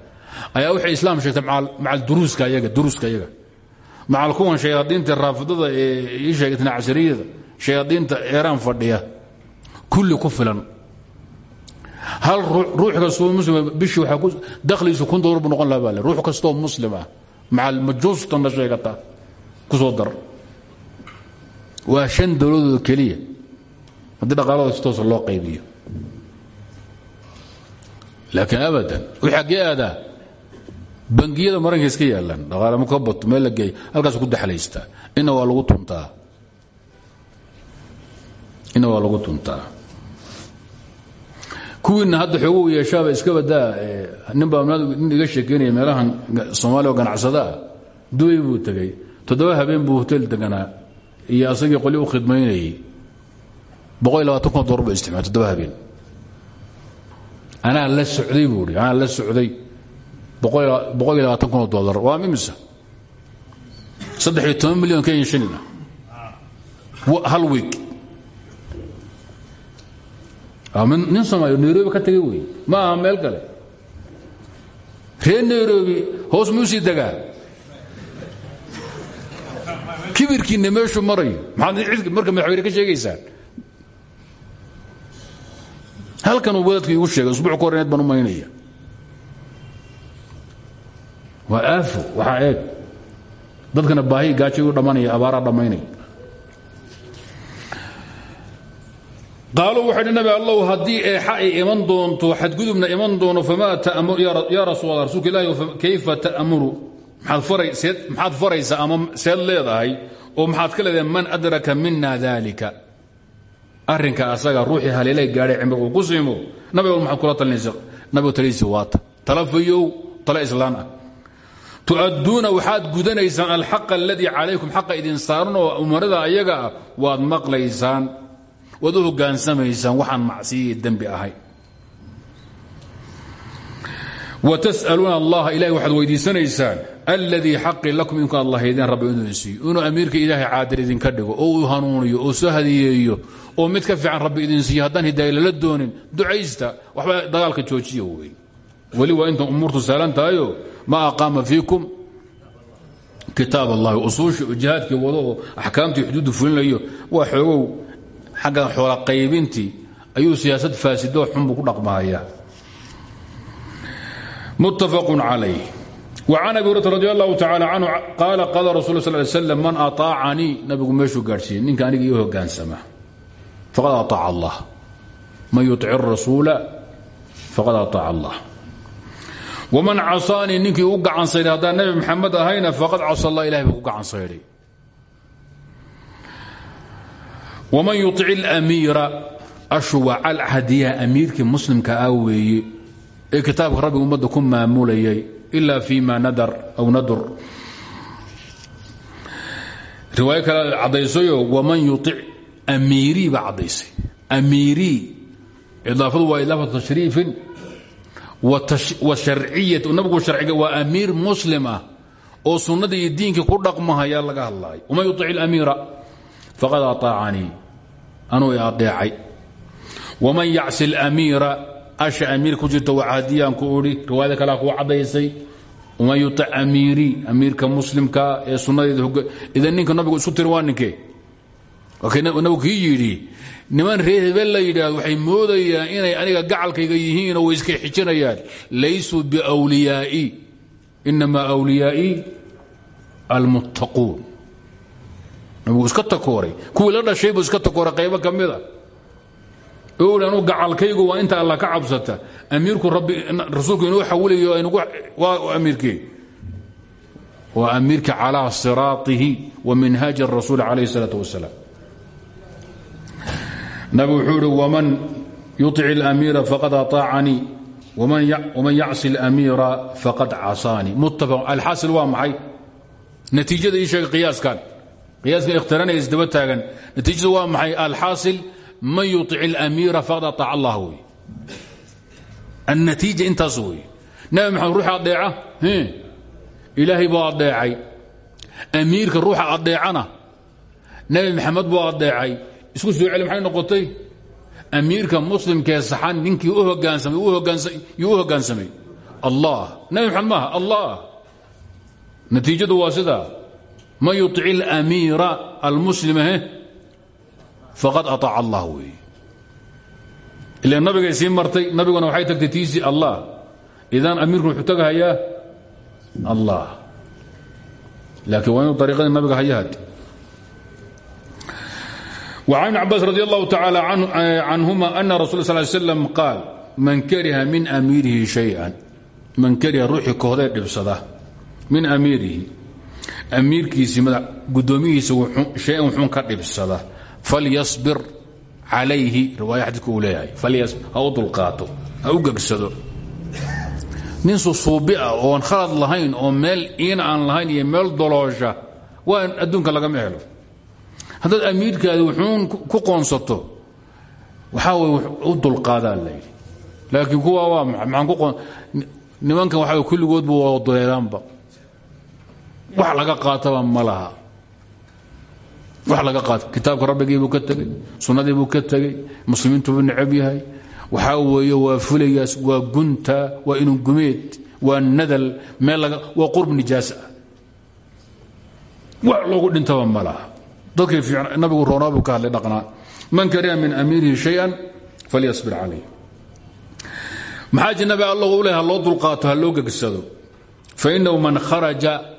ayaa waxay islaam sheegtay macal duruuska iyaga duruuska iyaga macal kuwan shayaadiinta raafidada ee ii sheegatna cashariyada shayaadiinta fadhiya kulli ku filan. Hal ruux kastoo muslim bishii waxaa ku dakhligiisu kun doolar buu noqon le ruux kastoo muslim macal majuustan la sheegata ku soo dar. Waa shan dowladooda keliya. Haddii dhaqaalada si toosa loo qaybiyo. Laakiin abadan wixii aggee aadaa bangiyada maranka iska yaalaan dhaqaalama ka bato meel la geeyo. Halkaas ku daxlaystaa ina waa lagu tuntaa. Ina waa lagu tuntaa kuwiina hadda xoogu yeeshaaba iska badaa ninbaa nin iga sheekeynaya meelahan soomaaliya oo ganacsadaa duway buu tegey toddoba habeen buu hotel deganaa. Iyo asagii qoli u khidmaynayay. Boqol iyo labaatan kun dolar buu isticmaal toddoba habeen. Anaa la socday buu i anaa la socday. Oo dolar waa mimisa saddex iyo toban milyan kenya shilina hal wiig nin soomaaliya nairobi ka tagay wey ma aha meel kale. Reer nairobi hoos muu sii degaa kibirkiinna meeshuu marayo maxaad marka madaxweyne ka sheegaysaan? Halkan uu wadaadku iigu sheegay usbuuc ka horneed baan u maynaya. Waa aafo dadkana baahi gaajay u dhammanaya abaaraa dhammaynaya qaaluu waxay dhi nabi allow haddii eexa ay iman doonto xadgudubna iman doono famaa tamur yaa rasuul rasuulka ilahi kayfa ta'muru? Maxaad faraysaa ama seed oo maxaad ka man adraka mina dalika arrinka asaga ruuxii haleelay gaadhay cimri uu ku siimo. Nabiga maxaad kula talinaysa nabigu talihiisi waata tala fayow tala islaan ah tu'adduuna waxaad gudanaysaan alxaqa aladii calaykum xaqa idin saaran oo umarada ayaga ah waad maqlaysaan waad u hogaansamaysaan waxaan macsiya dembi ahay. wtasaluuna allaha ilahay waxaad weydiisanaysaan alladii xaqi lakum inku aad lahaydeen rabbi inuu isiiyo inuu amiirka ilaahay caadil idinka dhigo oo hanuuniyo oo soo oo mid ka fiican rabbi idin siiyo haddaan hidaaya lala doonin ducaysta waxba dagaalka joojiya wey weli waa intan umuurtu saalan tahayo ma aqaama fiikum kitaab allahi usuusha oo wado oo axkaamtii fulinayo waa xoogow xagga xoola qaybintii ayuu siyaasad faasidoo xunbuu ku dhaqmahaya muttafaq calayh وcan abi hurata radi allahu tacala canhu qaala qaala rasul sl ly slam man aطaacanii nabigu meeshuu gaadhsiiyey ninka aniga ii hogaansama faqad aطaaca allah man yuطic الrasuula faqad aطaaca allah wman casaanii ninkii u gacan saydhay haddaan nabi maxamed ahayna faqad casa allah ilahay buu ku gacan saydhay wman yuطic اlamiira ashuwa calcadiya amiirkii muslimka ah weeye ee kitaabka rabbiga ummadda ku maamulayay ila fi ma nadar aw nadur riwaayo kale caddaysayo waman yuic amiirii baa caddaysay amiirii idaafadu waa idaafatu tashriifin wa sharciyat nabigu sharciga waa amiir muslim ah oo sunnadii iyo diinkii ku dhaqmahaya laga hadlaayo waman yuic اlamiira faqad aطaacanii anuu i adeecay waman yacsi اlamiira asha amiir ku jirta waxaadiyaan ku idhi riwaayada kalea kuu caddaysay. Waman yuic amiirii amiirka muslimkaa ee sunnadeeda idan ninka nabigu isku tiri waa ninkee? Nabigu kii yidhi niman reer hebel la waxay moodayaan inay aniga gacalkayga yihiin oo way iska xijinayaan. Laysuu biwliyaai inamaa wliyaai almuttaquun nabigu iska takooray kuwii la dhashay buu iska takooray qaybo ka mida owli anu gacalkaygu waa inta alla ka cabsata amiirku rabbi rasuulku inuu xawilayo waa amiirkee waa amiirka calaa siraatihi wa minhaaji الrasuul calayh الsalaaة wasalaam nabigu wuxuu ihi wman yuطic اlamiira faqad aطaacanii wman yacsi اlamiira faqad casaanii muttafaq alxaasil waa maxay natiijada ii sheegay qiyaaskan yaaska ikhtiranaya isdaba taagan. Natiijadu waa maxay? Alxaasil man yuic اlamiira faqad aaac allah wey annatiija intaas wey nabi maxamed ruuxa adeeca ilaahay buu adeecay amiirka ruuxa adeecana nabi maxamed buu adeecay isku soo celi maxay noqotay? Amiirka muslimkee saxan ninkii u hogaansamayuu u hoggaansamay allah. Nabi maxamed allah. Natiijadu waa sidaa man yuطic اlamiira almuslima faqad aطaaca allah wey ila nabigay sii martay nabiguna waxay tagtay tiisii allah idan amiirku wuxuu tagahayaa allah laakiin waa inuu ariiqadii nabiga hayahad وعن بن عباس رضي الله تعالى عنهما أن رسول صلى الله عليه وسلم قال من كره من أميره شيئا من كره روحي كهدee dhibsada min أميirihi amiirkiisii gudoomihiisa shay-an xun ka dhibsada. Falyasbir alayhi riwaaya xadiidku uu leeyahay. Ha u dulqaato ha u gegsado nin susuubi ah oon khalad lahayn oo meel iin aan lahayn iyo meel doloosha waa adduunka lagama helo. Haddaad amiirkaadi wuxuun ku qoonsato waxaa wy u dulqaadaa layidhi laakiin kuwa waa maxaan nimankan waxa kulligoodba waa duleelaanba wax laga qaataba ma laha. wax laga qaato kitaabka rabbigiibuu ka tegey sunnadiibuu ka tegey muslimiintuubuu necab yahay. waxaa weeye waa fulayaas waa gunta waa inungumeed waa nadal meel waa qurb nijaas ah. wax loogu dhintaba ma laha. dadkii nabigu roonaabuu ka hadlay dhaqnaa man kariha min amiirihi shay-an falyasbir calayh maxaa ji nabi allah u leh ha loo dulqaato ha loo gegsado fainahu man kharaja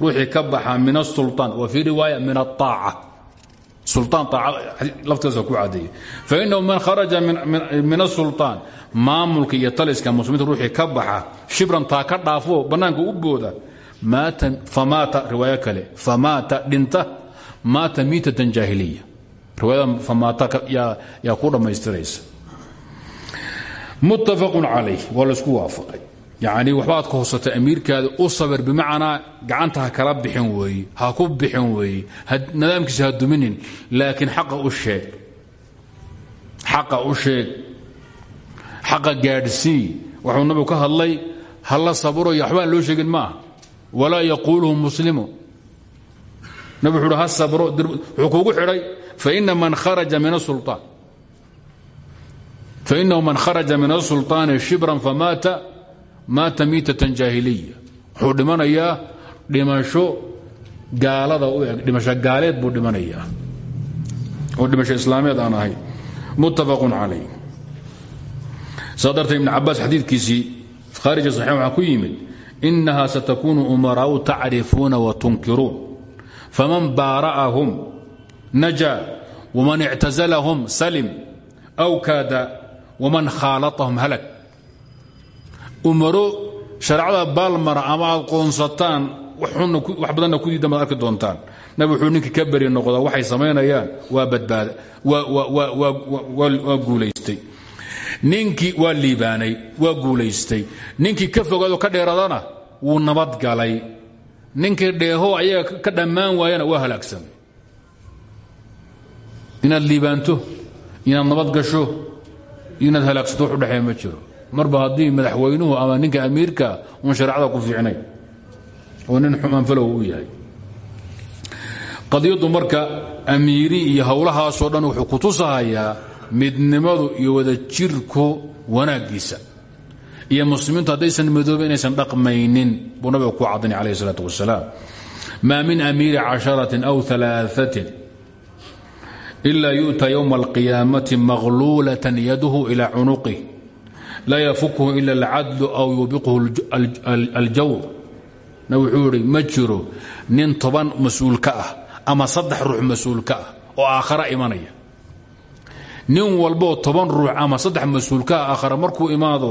ruuxii ka baxa min asulطaan wa fii riwaaya min aaaca sulaan laftiisa ku cadeeye fainahu man kharaja min asulطaan maamulka iyo taliska muslimiinta ruuxii ka baxa shibran taa ka dhaafo bannaanka u booda famaata riwaayo kale famaata dhinta maata miitatan jaahiliya. Riwaayada famaata yaa ku dhammaystiraysa. Muttafaqun calayh waa laysku waafaqay yacni waxbaad ka hoosatay amiirkaada u sabir bimacnaa gacanta kala bixin weeye ha ku bixin weeye nidaamkiisa ha duminin laakiin xaqa u sheeg. Xaqa u sheeg. Xaqa gaadhsii wuxuu nabigu ka hadlay ha la sabro iyo waxbaan loo sheegin maaha walaa yaquuluhu muslimu. Nabi wuxu uhi ha sabro wuxuu kuugu xidhay faina man kharaja min asulطaan fainahu man kharaja min asulطaani shibran famaata maata miitatan jaahiliya. Wuxuu dhimanayaa dhimasho gaalada u eg dhimasho gaaleed buu dhimanayaa. Oo dhimasho islaameed aan ahay. Muttafaqun calayh. Saa darteed ibn cabaas xadiidkiisii khaarija saxiix waxaa ku yimid inaha satakunu umaraau tacrifuuna watunkiruun faman baara'ahum najaa waman ictazalahum salim aw kaada waman khaalatahum halag umaro shareecada baalmara ama aad qoonsataan wax badanna ku diidan arki doontaan. Nabi wuxuu ninkii ka beri noqdaa waxay samaynayaan waa badbaada waa guulaystay. Ninkii waa liibaanay waa guulaystay. Ninkii ka fogaado ka dheeradana wuu nabadgalay ninkii dheeho ayaga ka dhammaan waayana waa halaagsamay inaad liibaanto inaad nabad gasho inaad halaagsato wax udhexeeya ma jiro marba haddii madaxweynuhu ama ninka amiirka uun shareecada ku fiicnay oo nin xumaanfalow u yahay. Qadiyaddu marka amiiri iyo howlahaasoo dhan wuxuu ku tusahayaa midnimadu iyo wada jirku wanaaggiisa. Iyo muslimiintu haddaysan midoobe inaysan dhaqmaynin buu nabiga ku cadinay calayh isalaatu wasalaam. Maa min amiiri casharatin aw alaaثatin ila yu'ta ywma alqiyaamati maqluulatan yaduhu ila cunuqih laa yafukhu ila alcadlu aw yubiqhu aljawr. Na wuxuu idhi ma jiro nin toban mas'uul ka ah ama saddex ruux mas'uul ka ah oo aakhara imanaya. Nin walboo toban ruux ama saddex mas'uul ka ah aakhara markuu imaado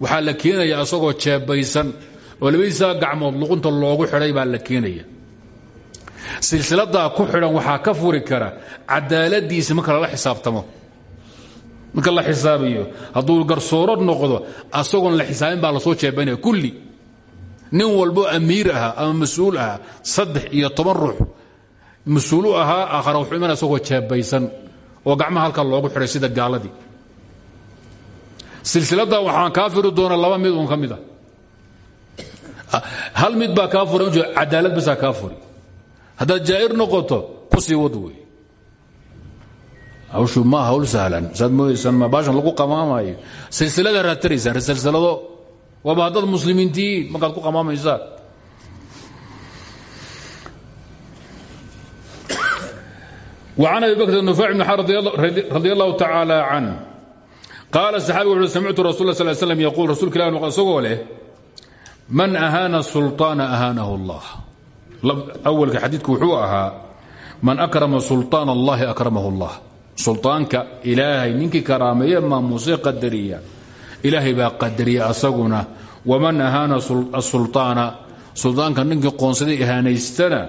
waxaa la keenaya asagoo jeebaysan oo labadiisaa gacmood luqunta loogu xidhay baa la keenaya. Silsiladaa ku xidhan waxaa ka furi kara cadaaladiisa marka lala xisaabtamo marka la xisaabiyo hadduu garsooro noqdo asagoon la xisaabin baa la soo jeebaynaya kulli. Nin walbo amiir ahaa ama mas'uul iyo toban ruux mas'uulu ahaa aakhara wuxuu iman asagoo jeebaysan oo gacmaha halka loogu xidhay sida gaaladii. Silsiladaa waxaan kaa firi doonaa laba mid uun ka mid a hal mid baa kaa fura cadaalad basaa kaa furi. Haddaad noqoto ku sii hawshu ma hawl sahlan saad moodaysaan ma baashan lagu qamaamayo silsilada raataraysaan silsilado waaba haddaad muslimiintihiin markaad ku qamaamaysaan وعن أبي بكر النفاع بن حار رضي الله تعالى عنه قال الصحابي وxuu سمعت رsuل اه صل سلم يقول رasuلka ilah isagoo leh man أhاana السuلطاaن أhاanaه الله أwلka xadiidku wuxuu ahaa man أkrama سuلطاaن اللahi أkramaه الlah sulطaanka ilaahay ninkii karaameeye maamuuse qadariya ilaahay baa qadariya asaguna وman أhاana السuلطاaنa sulطaanka ninkii qoonsaday ihaanaystana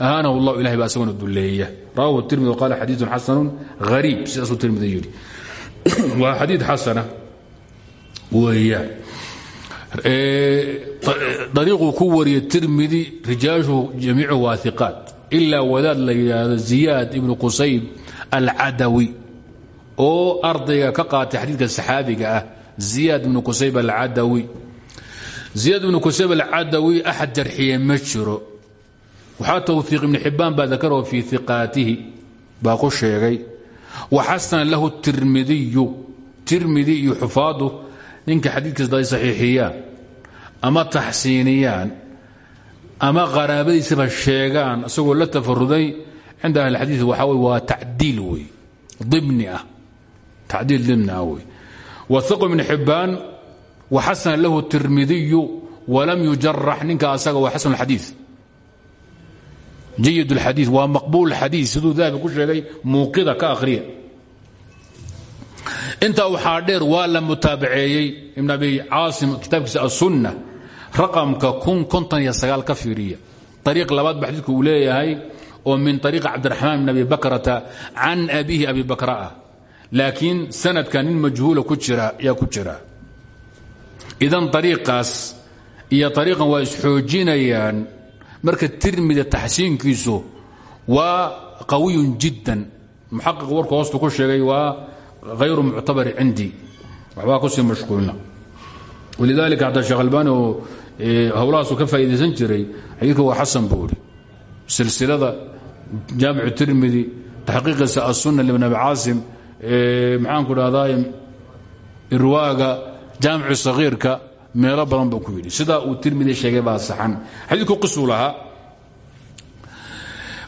ahaanahu اllah ilahay baa asaguna duleeya rawahu التirmidi qala xadiiث xasن غarيib sidaasuu tirmidi yidhi waa xadii xasana weeyaan dariiquu ku wariya tirmidi rijaashu jamiicu waa iqaat ilaa wadaad la yidhaahdo ziyaad ibnu qusayb alcadawi oo ardayga ka qaatay xadiidka saxaabiga ah ziyaad ibnu qusayb alcadawi. Ziyaad ibnu qusayb alcadawi axad jarxiye ma jiro. Waxaa towfiiq ibni xibbaan baa dakarahu fii iqaatihi baa ku sheegay. Waxasana lahu tirmidiyu tirmidi iyo xufaadu ninka xadiidkiisa day saxiixiyaan ama taxsiiniyaan ama qaraabadiisaba sheegaan isagoo la tafaruday cinda ahli xadiid waxaa wey waa tacdiil wey dimni ah tacdiil dimni ah wey wathaqu ibn xibbaan waxasana lahu tirmidiyu walam yujarax ninka asaga waa xasan xadiid jayid اlxadii waa maqbuul xadii siduu dahabi ku sheegay muuqida ka akhriya intaa waxaa dheer waa la mutaabaceeyey ibn abi caasim kitaabkiisa aلsunna raqamka ka fiiriya ariiq labaad ba xadiidku uu leeyahay oo min ariiqi cabdiraxmaan bn abi bakrata can abihi abi bakra ah. Laakiin sanadka nin majhuula ku jira yaa ku jira. Idan ariiqaas iyo ariiqan waa isxoojinayaan marka tirmida taxsiinkiisu waa qawiyun jiddan. Muxaqiq warku hoostu ku sheegay waa hayru muctabari cindii waxbaa ku sii mashquulna. Walidaalika xataa sheekh albani oo howlahaasu ka faa'iidaysan jiray xadiidka waa xasan buu idhi silsilada jaamicu tirmidi taxqiiqiisa aلsunna libn abi caasim maxaanku dhahdaa irwaaga jaamicu sagiirka meelo badan buu ku yidhi. Sidaa uu tirmidi sheegay baa saxan. Xadiidku qisuu lahaa.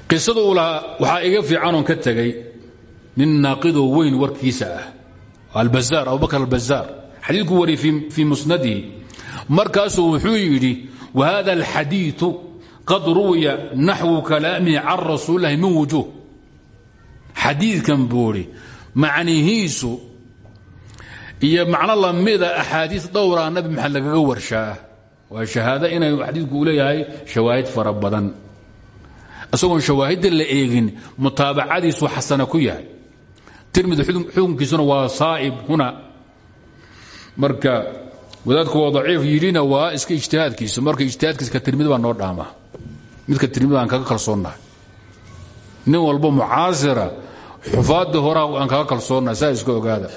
Qisada uu lahaa waxaa iga fiicanoon ka tegey nin naaqidoo weyn warkiisa ah albazaar abubakr albazaar xadiidku wariyey fii musnadihi. Markaasuu wuxuu yidhi wahada alxadiiu qad ruwiya naxwu kalaamihi can rasuulilahi min wujuuh. Xadiidkan buuri macnihiisu iyo macno lamida axaadiis dhowraa nabi maxamed lagaga warshaa. Waa shahaado inay xadiidku uu leeyahay shawaahid fara badan. Isagoon shawaahidda la eegin mutaabacadiisu xasana ku yahay. Tirmidi xukunkiisuna waa saa'ib huna marka wadaadku waa daciif yidhina waa iska ijtihaadkiisa. Marka ijtihaadkiisa ka tirmidi baa noo dhaama midka tirmidi aan kaga kalsoonnahay nin walbo mucaasira xufaadii horaa aan kaga kalsoonnahay saa iska ogaada.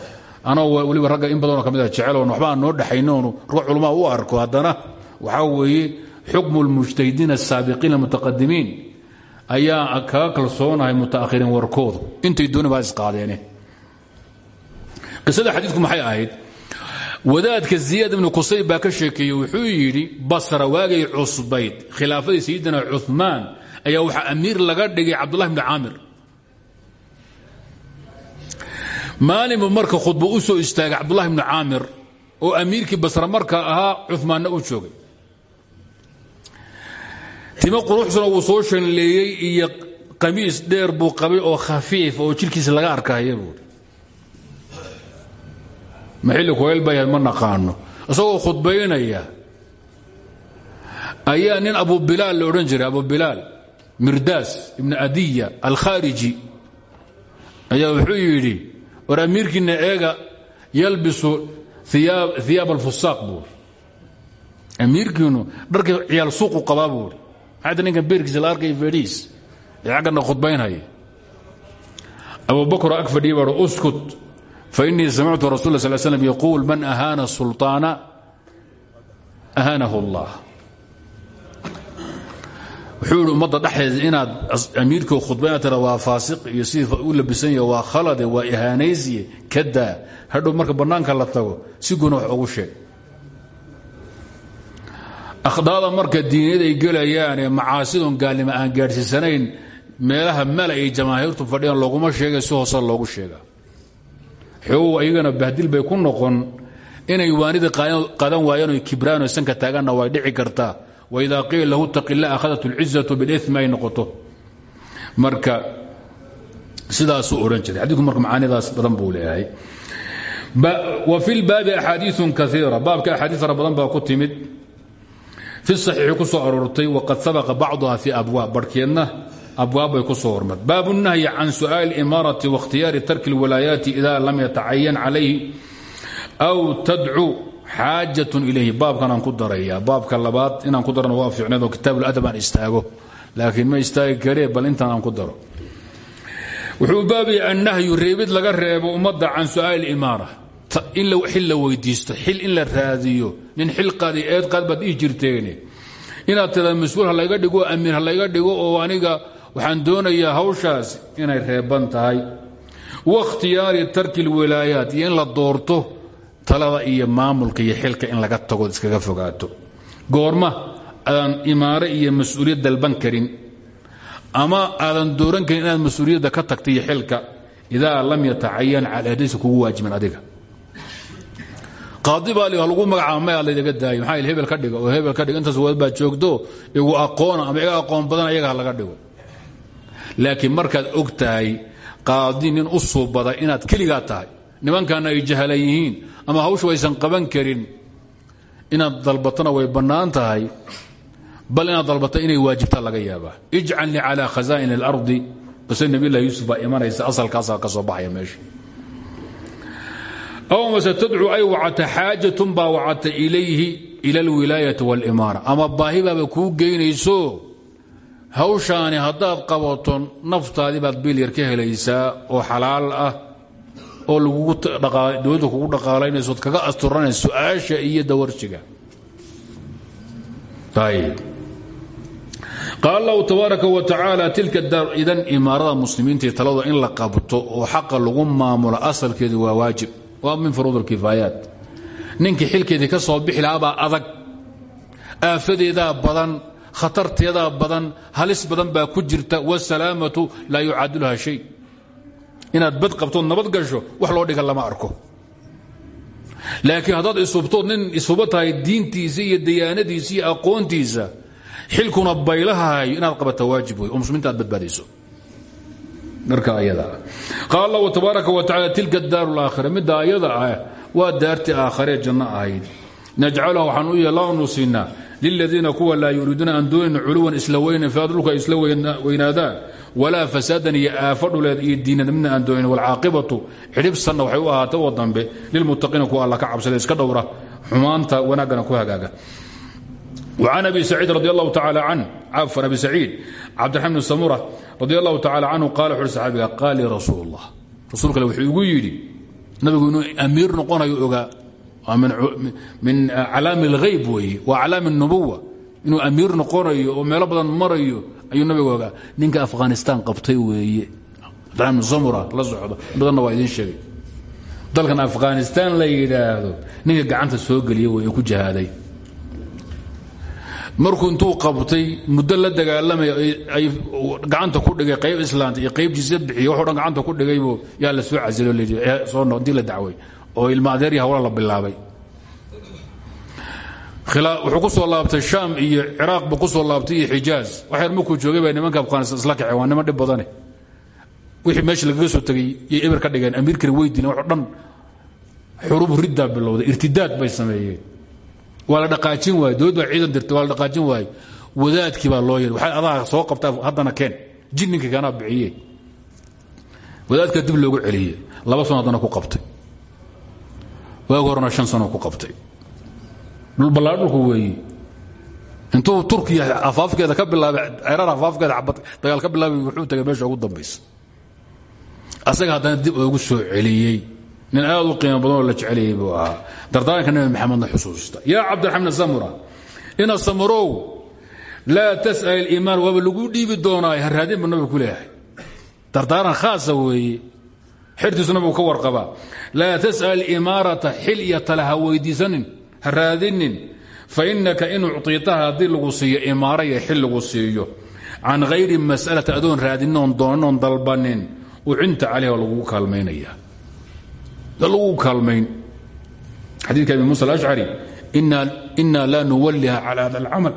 Anoo weliba ragga in badanoo ka mid a jeceloon waxba noo dhexaynoonu rag culamaa u arko haddana. Waxaa weeye xukmu lmujtahidiina asaabiqiina almutaqadimiin. Ayaa kaga kalsoonahay mutaakhiriin warkoodu intay dooni baa isqaadeene qisada xadiidku maxay ahayd wadaadka ziyaad ibnu kusayb baa ka sheekeeyey wuxuu yidhi basra waagay cusbayd. Khilaafadii sayidina cumaan ayaa waxaa amiir laga dhigay cabdullahi bni caamir. Maalinbu marka khudba u soo istaagay cabdullahi bni caamir oo amiirkii basra marka ahaa cumaanna u joogay. Timo quruxsuna wuu soo shanleeyey iyo qamiis dheer buu qabay oo khafiif oo jidhkiisa laga arkaya buui maxilli kuhayl bayaad ma naqaano. Isagoo khudbaynaya. Ayaa nin abu bilaal la odhan jiray abu bilaal. Mirdaas ibnu adiya alkhaariji ayaa wuxuu yidhi war amiirkiinna eega yalbisu iyaab alfusaaq buui amiirkiinu dharkii ciyaal suuqu qabaa buui maxaata ninkan beerkiisa la arkay fedhiis ee xaggana khudbaynhaya abubakr ag fadhiya baa uskut fainii samictu rasul sl slm yaquul man ahaana sulطaana ahaanahu اllah wuxuu yidhi ummadda dhexdeeda inaad amiirkii khudbayna tira waa faasiq iyo sidii u labisan yahe waa khalade waa ihaanaysiye ka daa hadhow marka bannaanka la tago si guna wax ugu sheeg akhdaada marka diiniyad ay gelayaanee macaasidon gaalnimo aan gaadhsiisanayn meelaha mala ay jamaahiirtu fadhiyaan looguma sheega si hoose loogu sheega xoogow ayagana bahdil bay ku noqon. Inay waanidii qadan waayeen oy kibraano sanka taaganna way dhici kartaa. Waidaa qiila lahu taqi la akhadat اlcizatu bilimi ay noqoto. Marka sidaasuu odhan jiray. Xadiku marka macaanidaas badan buu leeyahay. Wa fi lbaabi axaadiiثu kaiira baabka axaadiis fara badan baa ku timid. Fi saxiixi ku soo aroortay waqad sabaqa bacduha fi abwaab barhkeedna abwaab bay ku soo hormar baabu nahyi can su'aali اlimaarati waاkhtiyaari tarki اlwalaayaati ida lam yatacayan calayhi aw tadcu xaajatun ilayhi baabkan aan ku daraya baabka labaad inaan ku darana waa fiicneed oo kitaabuladab aan istaago laakiin ma istaagi karee bal intaan aan ku daro wuxuu baabaya annahyu reebid laga reebo ummadda can su'aali imaara in xil la weydiisto xil in la raadiyo nin xil qaadi eed qaad baad dhihi jirteene inaad tiraa mas-uul ha layga dhigo amiir ha layga dhigo oo aniga waxaan doonayaa hawshaas inay reeban tahay. Wakhtiyaari tarki lwilaayaat iyo in la doorto talada iyo maamulka iyo xilka in laga tago iskaga fogaato. Goorma aadan imaare iyo mas'uuliyad dalban karin. Ama aadan dooran karin inaad mas'uuliyadda ka tagta iyo xilka idaa lam yatacayan calaadaysa kugu waajiban adiga. Qaadi baa lagu magacaaba maya laydaga daayo. Maxaa hebel ka dhiga oo hebel ka dhiga wad baa joogto igu aqoona ama iga aqoon badan ayaga laga dhigo laakiin markaad og tahay qaadi u suubada inaad keligaa tahay nimankaana ay jahalan yihiin ama hawshu aysan qaban karin inaad dalbatona way bannaan tahay bal inaad dalbata inay waajibta laga yaabaa. Ijcalnii calaa khasaa'in اlardi qise nabilah yuusuf baa imanaysa asalkaasaa ka soo baxaya meesha. Aw mase tadcu ay wacata xaajatun baa wacata ilayhi ila alwilaayati wاlimaara ama baahibaaba kuu geynayso hawshaani haddaad qabato naftaadii baad bilyar ka helaysaa oo xalaal ah oo dowladda kugu dhaqaalaynaysood kaga asturanaysa su'aasha iyo dawarsiga. Qaal allahu tabaaraka wa tacaala tilka daar idan imaarada muslimiinta talada in la qabto oo xaqa lagu maamulo asalkeedu waa waajib. Waa min furuud alkifaayaat. Ninkii xilkeedii ka soo bixi lahaabaa adag. Aafadeedaa badan khatarteedaa badan halis badan baa ku jirta wsalaamatu laa yucaadiluha shay. Inaad bad qabtood nabad gasho wax loo dhiga lama arko. Laakiin haddaad isubtood nin isuba diintiisa iyo dayaanadiisa aqoontiisa xilkuna baylahahayo inaad qabata waajib oo muslimiinta aad badbaadayso. Marka ayada. Qaal allahu tabaaraka wa tacala tilka daaru laakhira midda ayada ah waa daartii aakharee janno ahayd. Najcaluha waxaan u yeelaanu siinaa liladiina kuwa laa yuriiduuna aan doonayn culuwan isla weynan fi dhulka ay isla weynaadaan walaa fasaadan iyo aafo dhuleed iyo diinad midna aan doonayn walcaaqibatu xidhibsanna waxay u ahaatay oo dambe lilmuttaqiina kuwa alla ka cabsada iska dhowra xumaanta wanaaggana ku hagaaga وعن أبي سعيد رضي الله تعالى عنه عفوا أبي سعيد عبد الرحمن بن سمرة رضي الله تعالى عنه قال وxuu صحaabiga قال لي رsuuل الله rasuulka wuxuu igu yidhi nabigu inuu amiir noqonayo ogaa min calaami اlhayb weeye waa calaami الnubuwa inuu amiir noqonayo oo meelo badan marayo ayuu nabigu ogaa ninka afghanistan qabtay weeye cabdiraحman bn samura la socdo badanna waa idiin sheegay dalkan afghanistan la yidhaahdo ninka gacanta soo geliya wey ku jihaaday markuu intuu qabtay muddo la dagaalamay ay gacanta ku dhigay qayb islaanta iyo qayb jizyad bixiy waxo dhan gacanta ku dhigaybu yaa la soo casilo soo intii la dacway oo ilma adeerya hawla la wuxuu ku soo laabtay shaam iyo ciraaq buu ku soo laabtay iyo xijaaz. Wax yar markuu joogay baa nimanka afghanistan isla kaceen waa dhib badane wixii meesha lagaga soo tegay yay eber ka dhigeen amiirkana weydin waxo dhan xurub riddaa bilowday irtidaad bay sameeyeen. Waa dhaqaajin waay dowlad ciidan dirtay waa dhaqaajin waay wadaadkii baa loo yeehay waxay adaa soo qabtaa haddana keen jinninka kanaa bixiye wadaadka dib loogu celiyey laba sano ku qabtay waagi horena sano ku qabtay. Dhulballaa dhulku weeye intuu turkiya afaafkeeda ka bilaabay cerar afaafkeeda dagaal ka bilaabay wuxuu tagay meesha ugu dambaysa asaga haddana dib oogu soo celiyey. Nin aad u qiimo badan la jeceliyey buu ahaa. Dardaaranka nabi maxamedna xusuusta. Yaa cabdiraxmaan samura ina samurow laa tas'al iliimaan waaba lagu dhiibi doonaa harraadin buu nabigu ku leeyahay. Dardaaran khaasa weeye xertiisu nabigu ka warqabaa. Laa tas'al alimaarata xil iyo tale ha weydiisanin ha raadinin. Fa innaka in uctiitaha haddii lagu siiyo imaara iyo xil lagu siiyo. Can hayri mas'alati adoon raadinoon doonoon dalbanin. Ucinta caleyh oo lagugu kaalmaynaya. Lagu kaalmayn. Xadiidka abi musa alashcari ina laa nuwaliha cala hada alcamal.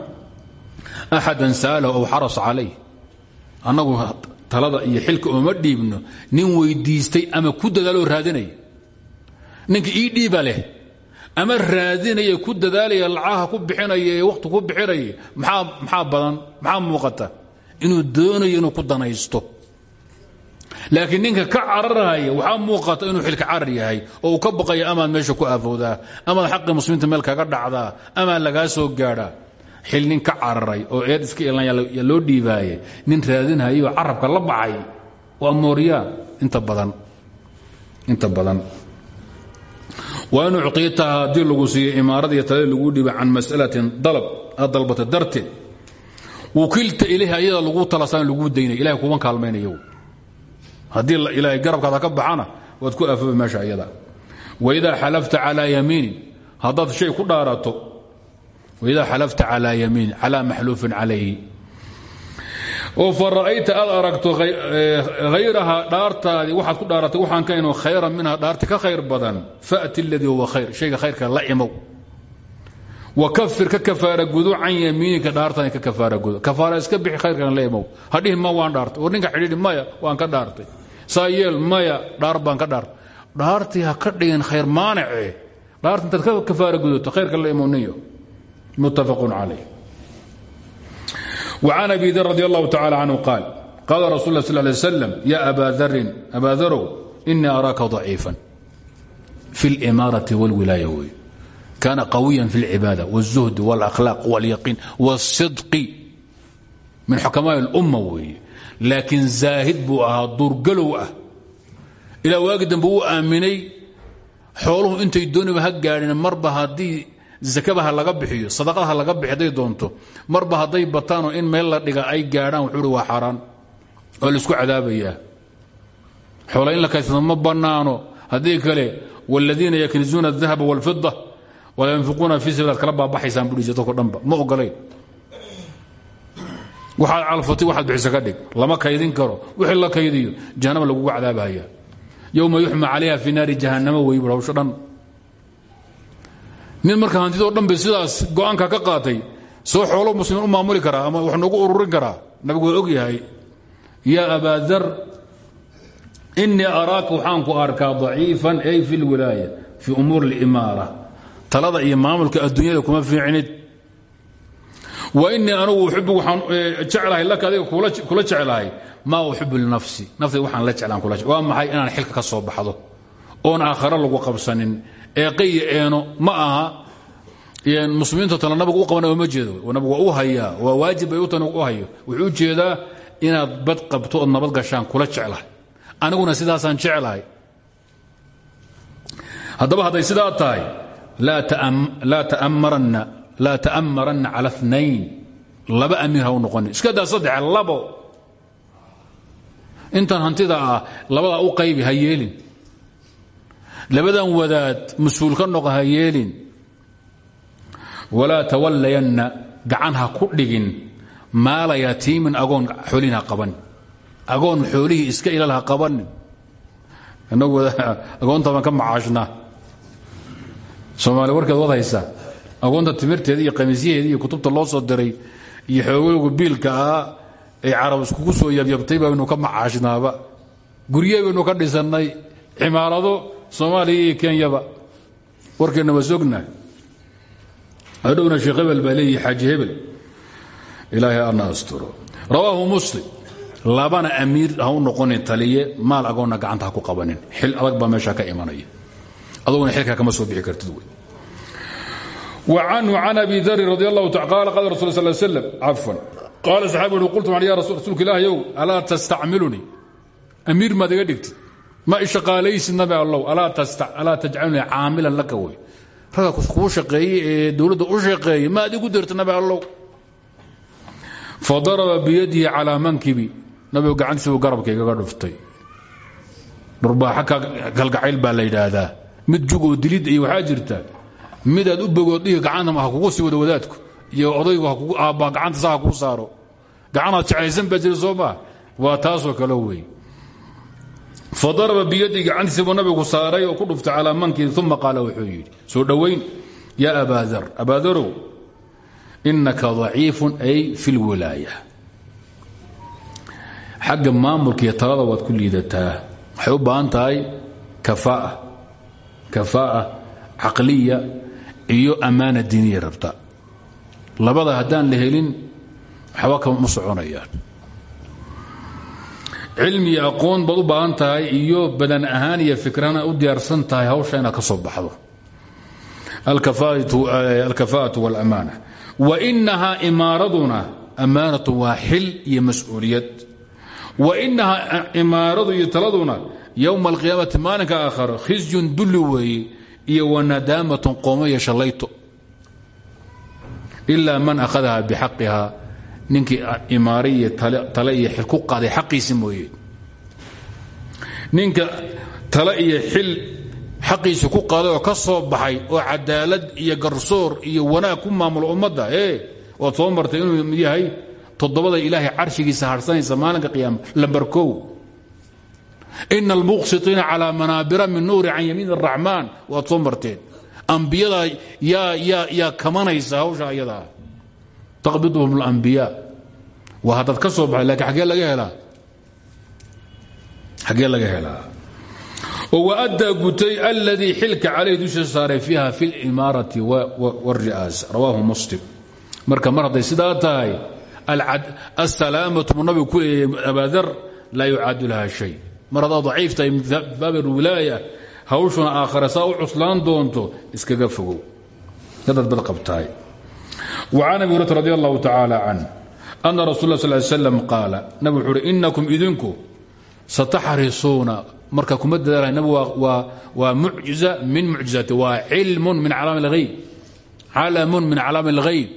Axada sa'alahu aw xaras calayh annagu talada iyo xilka ooma dhiibno nin weydiistay ama ku dadaaloo raadinaya. Ninka ii dhiiba leh ama raadinaya ku dadaalaya lacaha ku bixinaya ee wakhti ku bixinaya maxaa badan maxaa muuqata? Inuu doonayo inuu ku danaysto. Laakiin ninka ka cararaya waxaa muuqata inuu xilka carar yahay oo uu ka baqaya amaad meesha ku aafowdaa amaad xaqii muslimiinta meel kaga dhacdaa amaad lagaa soo gaadhaa xil nin ka cararay oo eed iska ilanyaa loo dhiibaaye nin raadinhayo carabka la baxay waa mooryaa inta badan. Inta badan. Waa inu ucطiitaha haddii lagu siiyo imaarada iyo talada lagu dhiiba can mas'alatin dalab aad dalbata ilayhi ayada lagu talasaan lagu daynay. Ilahay kuban kaalmaynayo haddii ilaahay garabkaada ka baxana waad ku aafooba meesha iyada. Waidaa xalafta calaa yamiinin haddaad shay ku dhaarato waidaa xalafta calaa yamiin calaa maxluufin calayhi oo fa ra'ayta aad aragto hayraha dhaartaadii waxaad ku dhaaratay waxaan ka inu khayran minha dhaarti ka khayr badan fa'ti aladii huwa khayr shayga khayrka la imow wakafir ka kafaara gudo can yamiinika dhaartan ka kafaara gudo kafaara iska bixi khayrkan la imow hadhihi ma waan dhaartay war ninka xidhiidhi maya waan ka dhaartay saa yeel dhaarta niyo muttafaqun calayh وعن أبي ذر رضي الله تعالى عنه قال قال رسول الله صلى الله عليه وسلم يا أبا ذر أبا ذرو إني أراك ضعيفا في الإمارة والولاية وي. كان قويا في العبادة والزهد والأخلاق واليقين والصدق من حكماء الأمة وي. لكن زاهد بو أها درقلو أه ilaa waagi dambe uu aaminay xooluhu intay dooniba ha gaadhin marba haddii zakaba laga bixiyo sadaqada ha laga bixi hadday doonto marba hadday bataanoo in meel la dhiga ay gaadhaan wuxuuhi waa xaaraan. Oo la isku cadaabayaa. Xoola la kaysado ma bannaano. Haddii kale waaladiina yaknizuuna adahaba waalfida walaa yunfiquuna fii sabiil ad kala baabaxaysaan buhi dadko dhanba. Ma ogolayn waxaad calfatay waxaad bixisa ka dhig. Lama kaydin karo. Wixii la kaydiyo jahannama lagugu cadaabahaya yowma yuxma calayha fii naari jahannama wey buhi hawsho nin marka hantidoo dhan bay sidaas go'aanka ka qaatay soo xoolo muslimiin u maamuli karaa ama wax noogu ururin karaa nabigu waa og yahay yaa abaa dar inii araaka waxaan ku arkaa daciifan ay fi lwilaaya fii umuur اlimaara talada iyo maamulka adduunyada kuma fiicnid. Wa inii anugu uxibu waxaan jeclahay laka adiga kula jeclahay maa uxibu linafsi. Naftayda waxaan la jeclaan waa maxay inaan xilka ka soo baxdo? Oon aakhare lagu qabsanin eeqaiyo eeno ma aha. Muslimiinta tala nabigu u qabana ma jeedo. Nabigu u hayaa waa waajib bay u tan u hayo. Wuxuu u jeedaa inaad bad qabto ood nabad gashaan kula jeclahay. Aniguna sidaasaan jeclahay. Haddaba hadday sidaa tahay laa ta'ammaranna cala nayn laba amiir ha u iska daa saddex labo. Intan hantida ah u qaybi ha labadan wadaad mas'uul ka noqo ha yeelin. Walaa tawallayanna gacan ha ku dhigin. Maala yatiimin agoon xoolihin ha agoon xoolihii iska ilal ha qabanin inagu agoonta baan ka soomaali warkeed wad haysa. Agoonta timirteeda iyo qamiisyaheeda iyo kutubta loo soo diray iyo xoogoogu biilka ah ee carab iskugu soo yabyabtay baynu ka macaashnaaba gurye baynu ka dhisannay. Cimaarado soomaaliya iyo kenyaba warkeenna waa sognahay adhowna sheekh hebel baa leeyihi xaaji asturo. Rawaahu muslim. Labana amiir ha u taliye maal agoonna gacanta ku qabanin. Xil adag baa meesha ka imanaya. Aduguna xilka kama soo bixi kartid wey. وanhu can abi dari radi اllahu qala rasul sal slm cafan qaala saxaabi ui qultu ya rasuulka ilaahyow alaa tastacmilunii amiir maad iga dhigtid ma ishaqaalaysid nabi allow alaa tajcalnii caamilan laka wey raga kuu shaqeeye ee dowladda u shaqeeye ma adigu dirta nabi allow fadaraba biyadihi calaa mankibi nabigu gacantiisa buu garabka igaga dhuftay. Dhurbaaxa kalgacayl baa la yidhaahdaa. Mid jugoo dilid iyo waxaa jirta midaad u bogood dhihi gacanta ah ha kugu sii wada wadaadku iyo odaygu aabbaa gacantaasa ha kuu saaro. Gacanaad jecaysan baa jira soo maa waa taasoo kale fa daraba biyadii gacantiisa buu nabigu saaray oo ku dhuftay calaa mankii uma qaala wuxuu yidhi soo dhowayn yaa abaa dar abaadarow innaka daciifun ay fi lwilaaya xagga maamulka iyo talada waad ku liidataa waxay u baahan tahay kafaa kafaa'a caqliya iyo ammaana diiniya rabta. Labada haddaan la helin waxba kama soconayaan cilmi aqoon baad u baahan tahay iyo badan ahaan iyo fikrana u diyaarsan tahay hawsha inaad ka soo baxdo. Alkafaa'atu wاlamaana wainahaa imaaraduna ammaanatu waa xil iyo mas'uuliyad. Wainahaa imaaradu iyo taladuna yowma alqiyaamati maalinka aakharo khisyun dulli weeye iyo wanadaamatun qooma iyo shallayto ilaa man akhadaha bixaqiha ninkii imaare iyo tale iyo xil ku qaaday xaqiisi mooye. Ninka tale iyo xil xaqiisi ku qaaday oo ka soo baxay oo cadaalad iyo garsoor iyo wanaag ku maamulo ummadda ee ood soo martay inuu yahay toddobada ilaahay carshigiisa harsanaysa maalinka qiyaama lambar kow. Ina almuqsitiina calaa manaabira min nuuri can yamiin araxmaan waad soo marteen. Ambiyada yaa kamanaysa hawsha ayadaa taqbiduhum alambiyaa waa haddaad ka soo baxay lakiin agee laga helaa? Xaggee laga helaa? Oo waaddaa gutay aladii xilka calayh dushiisa saaray fiiha fi اlimaarati wاlri'aasa rawaahu muslim. Marka mar sidaa tahay asalaamatu mu nabigu ku leeyay abaadar laa yucaadu laha shay. Mar haddaad daciif tahay min baab alwilaaya hawshuna aakhare saa u cuslaan doonto iskaga fogow. Dadaad وcan abi hurata radi allahu tacaala can ana rasul la sal slam qaala nabig wuxuu uhi inakum idinku sataxrisuuna marka kuma dadaalay nabigu waa waa mucjiza min mucjizaati waa cilmun min calaami اlghayb calamun min calaami اlghayb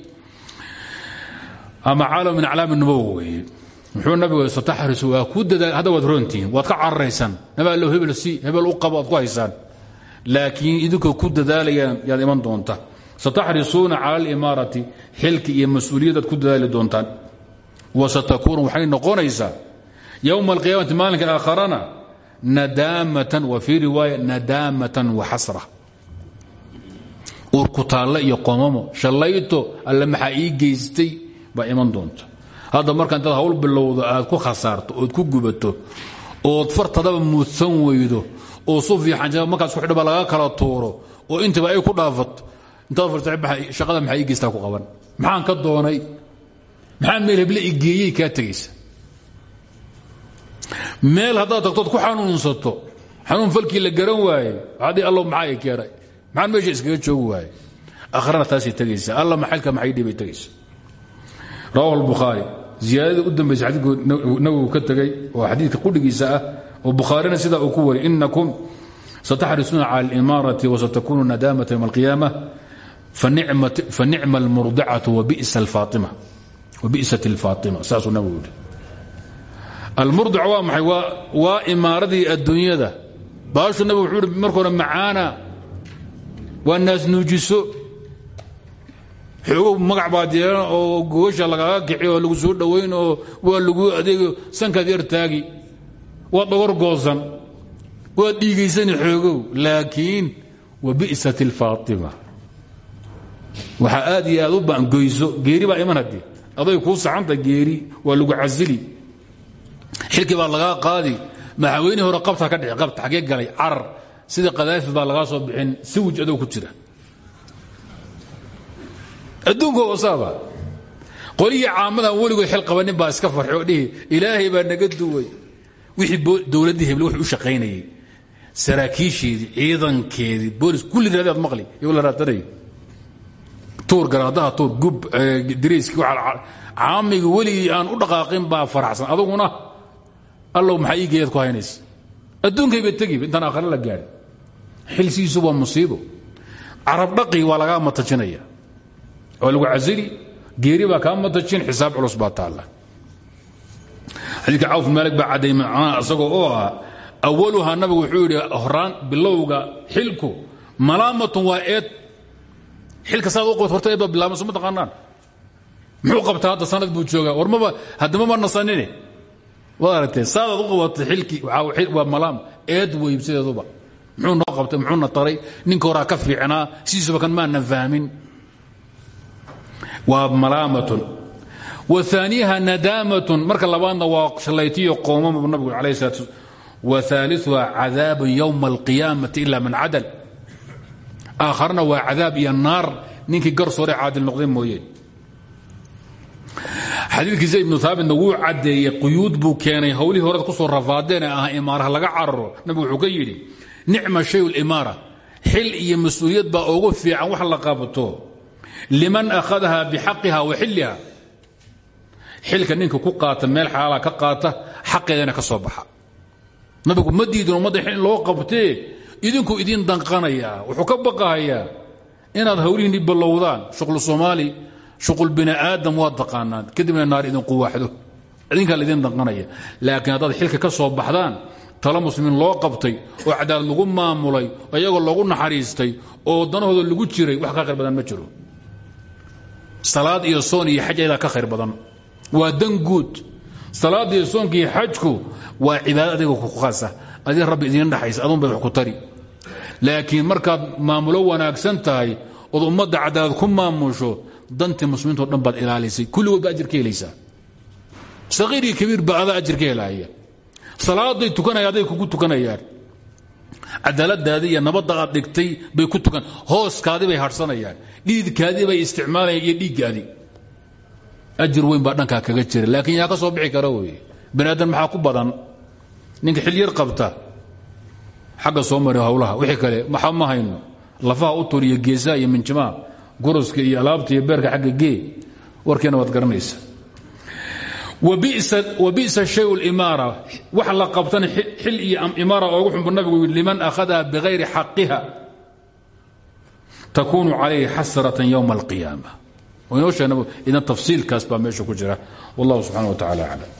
ama calam min aclaami nubowa weeye muxuu nabigu sataxrisu waa ku dadaal hadda waad roontihiin waad ka cararaysaan nabi allow hebel si hebel u qabo aad ku haysaan laakiin idinkoo ku dadaalayaan yaad iman doonta sataxrisuuna cala alimaarati xilki iyo mas'uuliyadaad ku dadaali doontaan wa satakuunu waxay noqonaysaa yowma alqiyaamati maalinka aakharana nadaamatan wa fii riwaaya nadaamatan wa xasra uurkutaalle iyo qomamo shallayto alle maxaa ii geystay baa iman doonta hadda marka intaad hawl bilowdo aad ku khasaarto ood ku gubato ood fartadaba muudsan weydo oo su fiican markaas ku xidhaba laga kala tuuro oo intaba ay ku dhaafato intaad shaqada maxaa ii geystaa ku qaban? Maxaan ka doonay? Maxaa meel heble igeeyey kaa tegaysa meel haddaad tagtood ku xanuunsato xanuun falkii la garan waaye waxaadii allow maxaa i maxaan meesha iskaga joogi waaye? Akhrana taasay tegaysa alla maxalka maxay dhibay tegaysa rawahu albukhaari. Ziyaadada u dambaysa xadiidku nawowi ka tegey oo xadiidka qudhigiisa ah oo bukhaarina sidaa uu ku wariy inakum sataxrisuuna cala alimaarati wasatakuunu nadaamata yowma alqiyaama fanicma almurdicatu wabi'sat alfaatima saasuu nabigu yidhi. Almurdic waa maxay? Waa imaaradii adduunyada. Baashu nabigu wuxuu yidhi marka hore macaana waa naasnuujiso xoogow magac baad yeelan oo gogasha lagaaga kici oo lagu soo dhowayn oo waa lagu adeego sankaad yar taagi. Waad dhogor goosan. Waad dhiigaysani xoogow laakiin wa bi'sat alfaatima waxaa aad iyo aad u baangoyso geeri baa iman aday kuu saxanta geeri waa lagu casili. Xilkii baa lagaa qaadi. Madaxweynihii hore qabta ka dhici qabta xagee galay carar sidii kadaafi baa lagaa soo bixin siwij adoo ku jira. Adduunka wasaaba qolihii caamadan weligood xil qabanin baa iska farxi oo dhihi ilaahay naga duway. Wixii dowladdii heble wuxuu u shaqaynayay. Saraakiisheedii ciidankeedii boolis kulli raadaad maqli iyagoo la raadsanayay caamigi weligii aan u dhaqaaqin baa faraxsan. Aduguna allow maxaa ii geeyaad ku haynaysa adduunkayba tegiba intaan aakhare la gaadhin xilsiisu waa musiibo. Carab dhaqi waa lagaa matajinaya. Waa lagu casili geeri baa kaa matajin xisaab culus baa taalla. Xadiidka cawf maalig baa cadday macnaha isagoo oo ah awaluhaa nabigu wuxuu yidhi horaan bilowga xilku malaamatun waa eed xilka saad u qabat horta eed baa bilaabma soma taqaanaan. Muxuu qabtaa hadda sanad buu joogaa? War maba haddamama nasanine waad aragtee u qabatay xilkii waa malaam eed weyb sideeduba muxuu noo qabtay muxuuna taray ninka horaa ka fiicnaa sidiisuba kan maanan fahmin waa malaamatun. Waaniiha nadaamatun marka labaadna waa shalaytiyo qoomama nabigu alayh salaat waaliuha cadaabun yowma alqiyaamati ila man cadal aakharna waa cadaab iyo naar. Ninkii garsoore caadil noqday mooye. Xadiidkii zayd ibnu haabitna wuu caddeeyey quyuud buu keenay howlihii horead ku soo rafaadeen ee ah imaaraha laga cararo. Nabigu wuxuu ka yidhi nicma shay limaara xil iyo mas'uuliyad baa ugu fiican wax la qabto liman akhadaha bixaqiha wa xilliha. Xilka ninka ku qaata meel xalaala ka qaata xaqeedana ka soo baxa. Nabigu ma diidin ummadda xil in loo qabtee idinku idiin danqanayaa wuxuu ka baqahayaa inaad hawlihiinni ballowdaan. Shuqlu soomaali shuqul bini aadam waa taqaanaan. Kadibna naar idin quwaaxdo idinkaa laydin danqanaya. Laakiin haddaad xilka ka soo baxdaan talo muslimiin loo qabtay oo cadaalad lagu maamulay iyagoo lagu naxariistay oo danahooda lagu jiray wax ka khayr ma jiro. Salaad iyo soon iyo xaj ayadaa ka khayr badan. Waa dan guud. Salaad iyo soonka xajku waa cibaado adiga ku khaasa adiga rabbi idiin dhaxaysa adun bay wax ku tari laakiin markaad maamulo wanaagsan tahay ood ummadda cadaalad ku maamusho dantii muslimiinto dhan baad ilaalisay. Kulligood ba ajir ka helaysaa. Saqiir iyo kabiir ba adaa ajir ka helaya salaaday tukanaya aday kugu tukanayaan. Cadaaladaadii iyo nabadda aad dhigtay bay ku tukan. Hooskaadii bay hadhsanayaan dhiidkaadii bay isticmaalayaan iyo dhiiggaadii ajir weyn baa dhankaa kaga jira. Laakiin yaa ka soo bixi kara weye. Bani maxaa ku badan? Ninka xil yar qabta xagga soo mari hawlaha. Wixii kale maxa ma hayno. Lafaha u tur iyo geesaha iyo minjimaha guruska iyo alaabta iyo beerka xagga gee. Warkeena waad garanaysa. Wabisa shay limaara wax la qabtana xil iyo imaara oogu xunbu nabigu liman akhadaha bihayri xaqiha takunu calayhi xasratan ywma alqiyaama. Inoo sheegna idan tafsiilkaas baa meesha ku jira. Wallahu subxana wa tacala aclam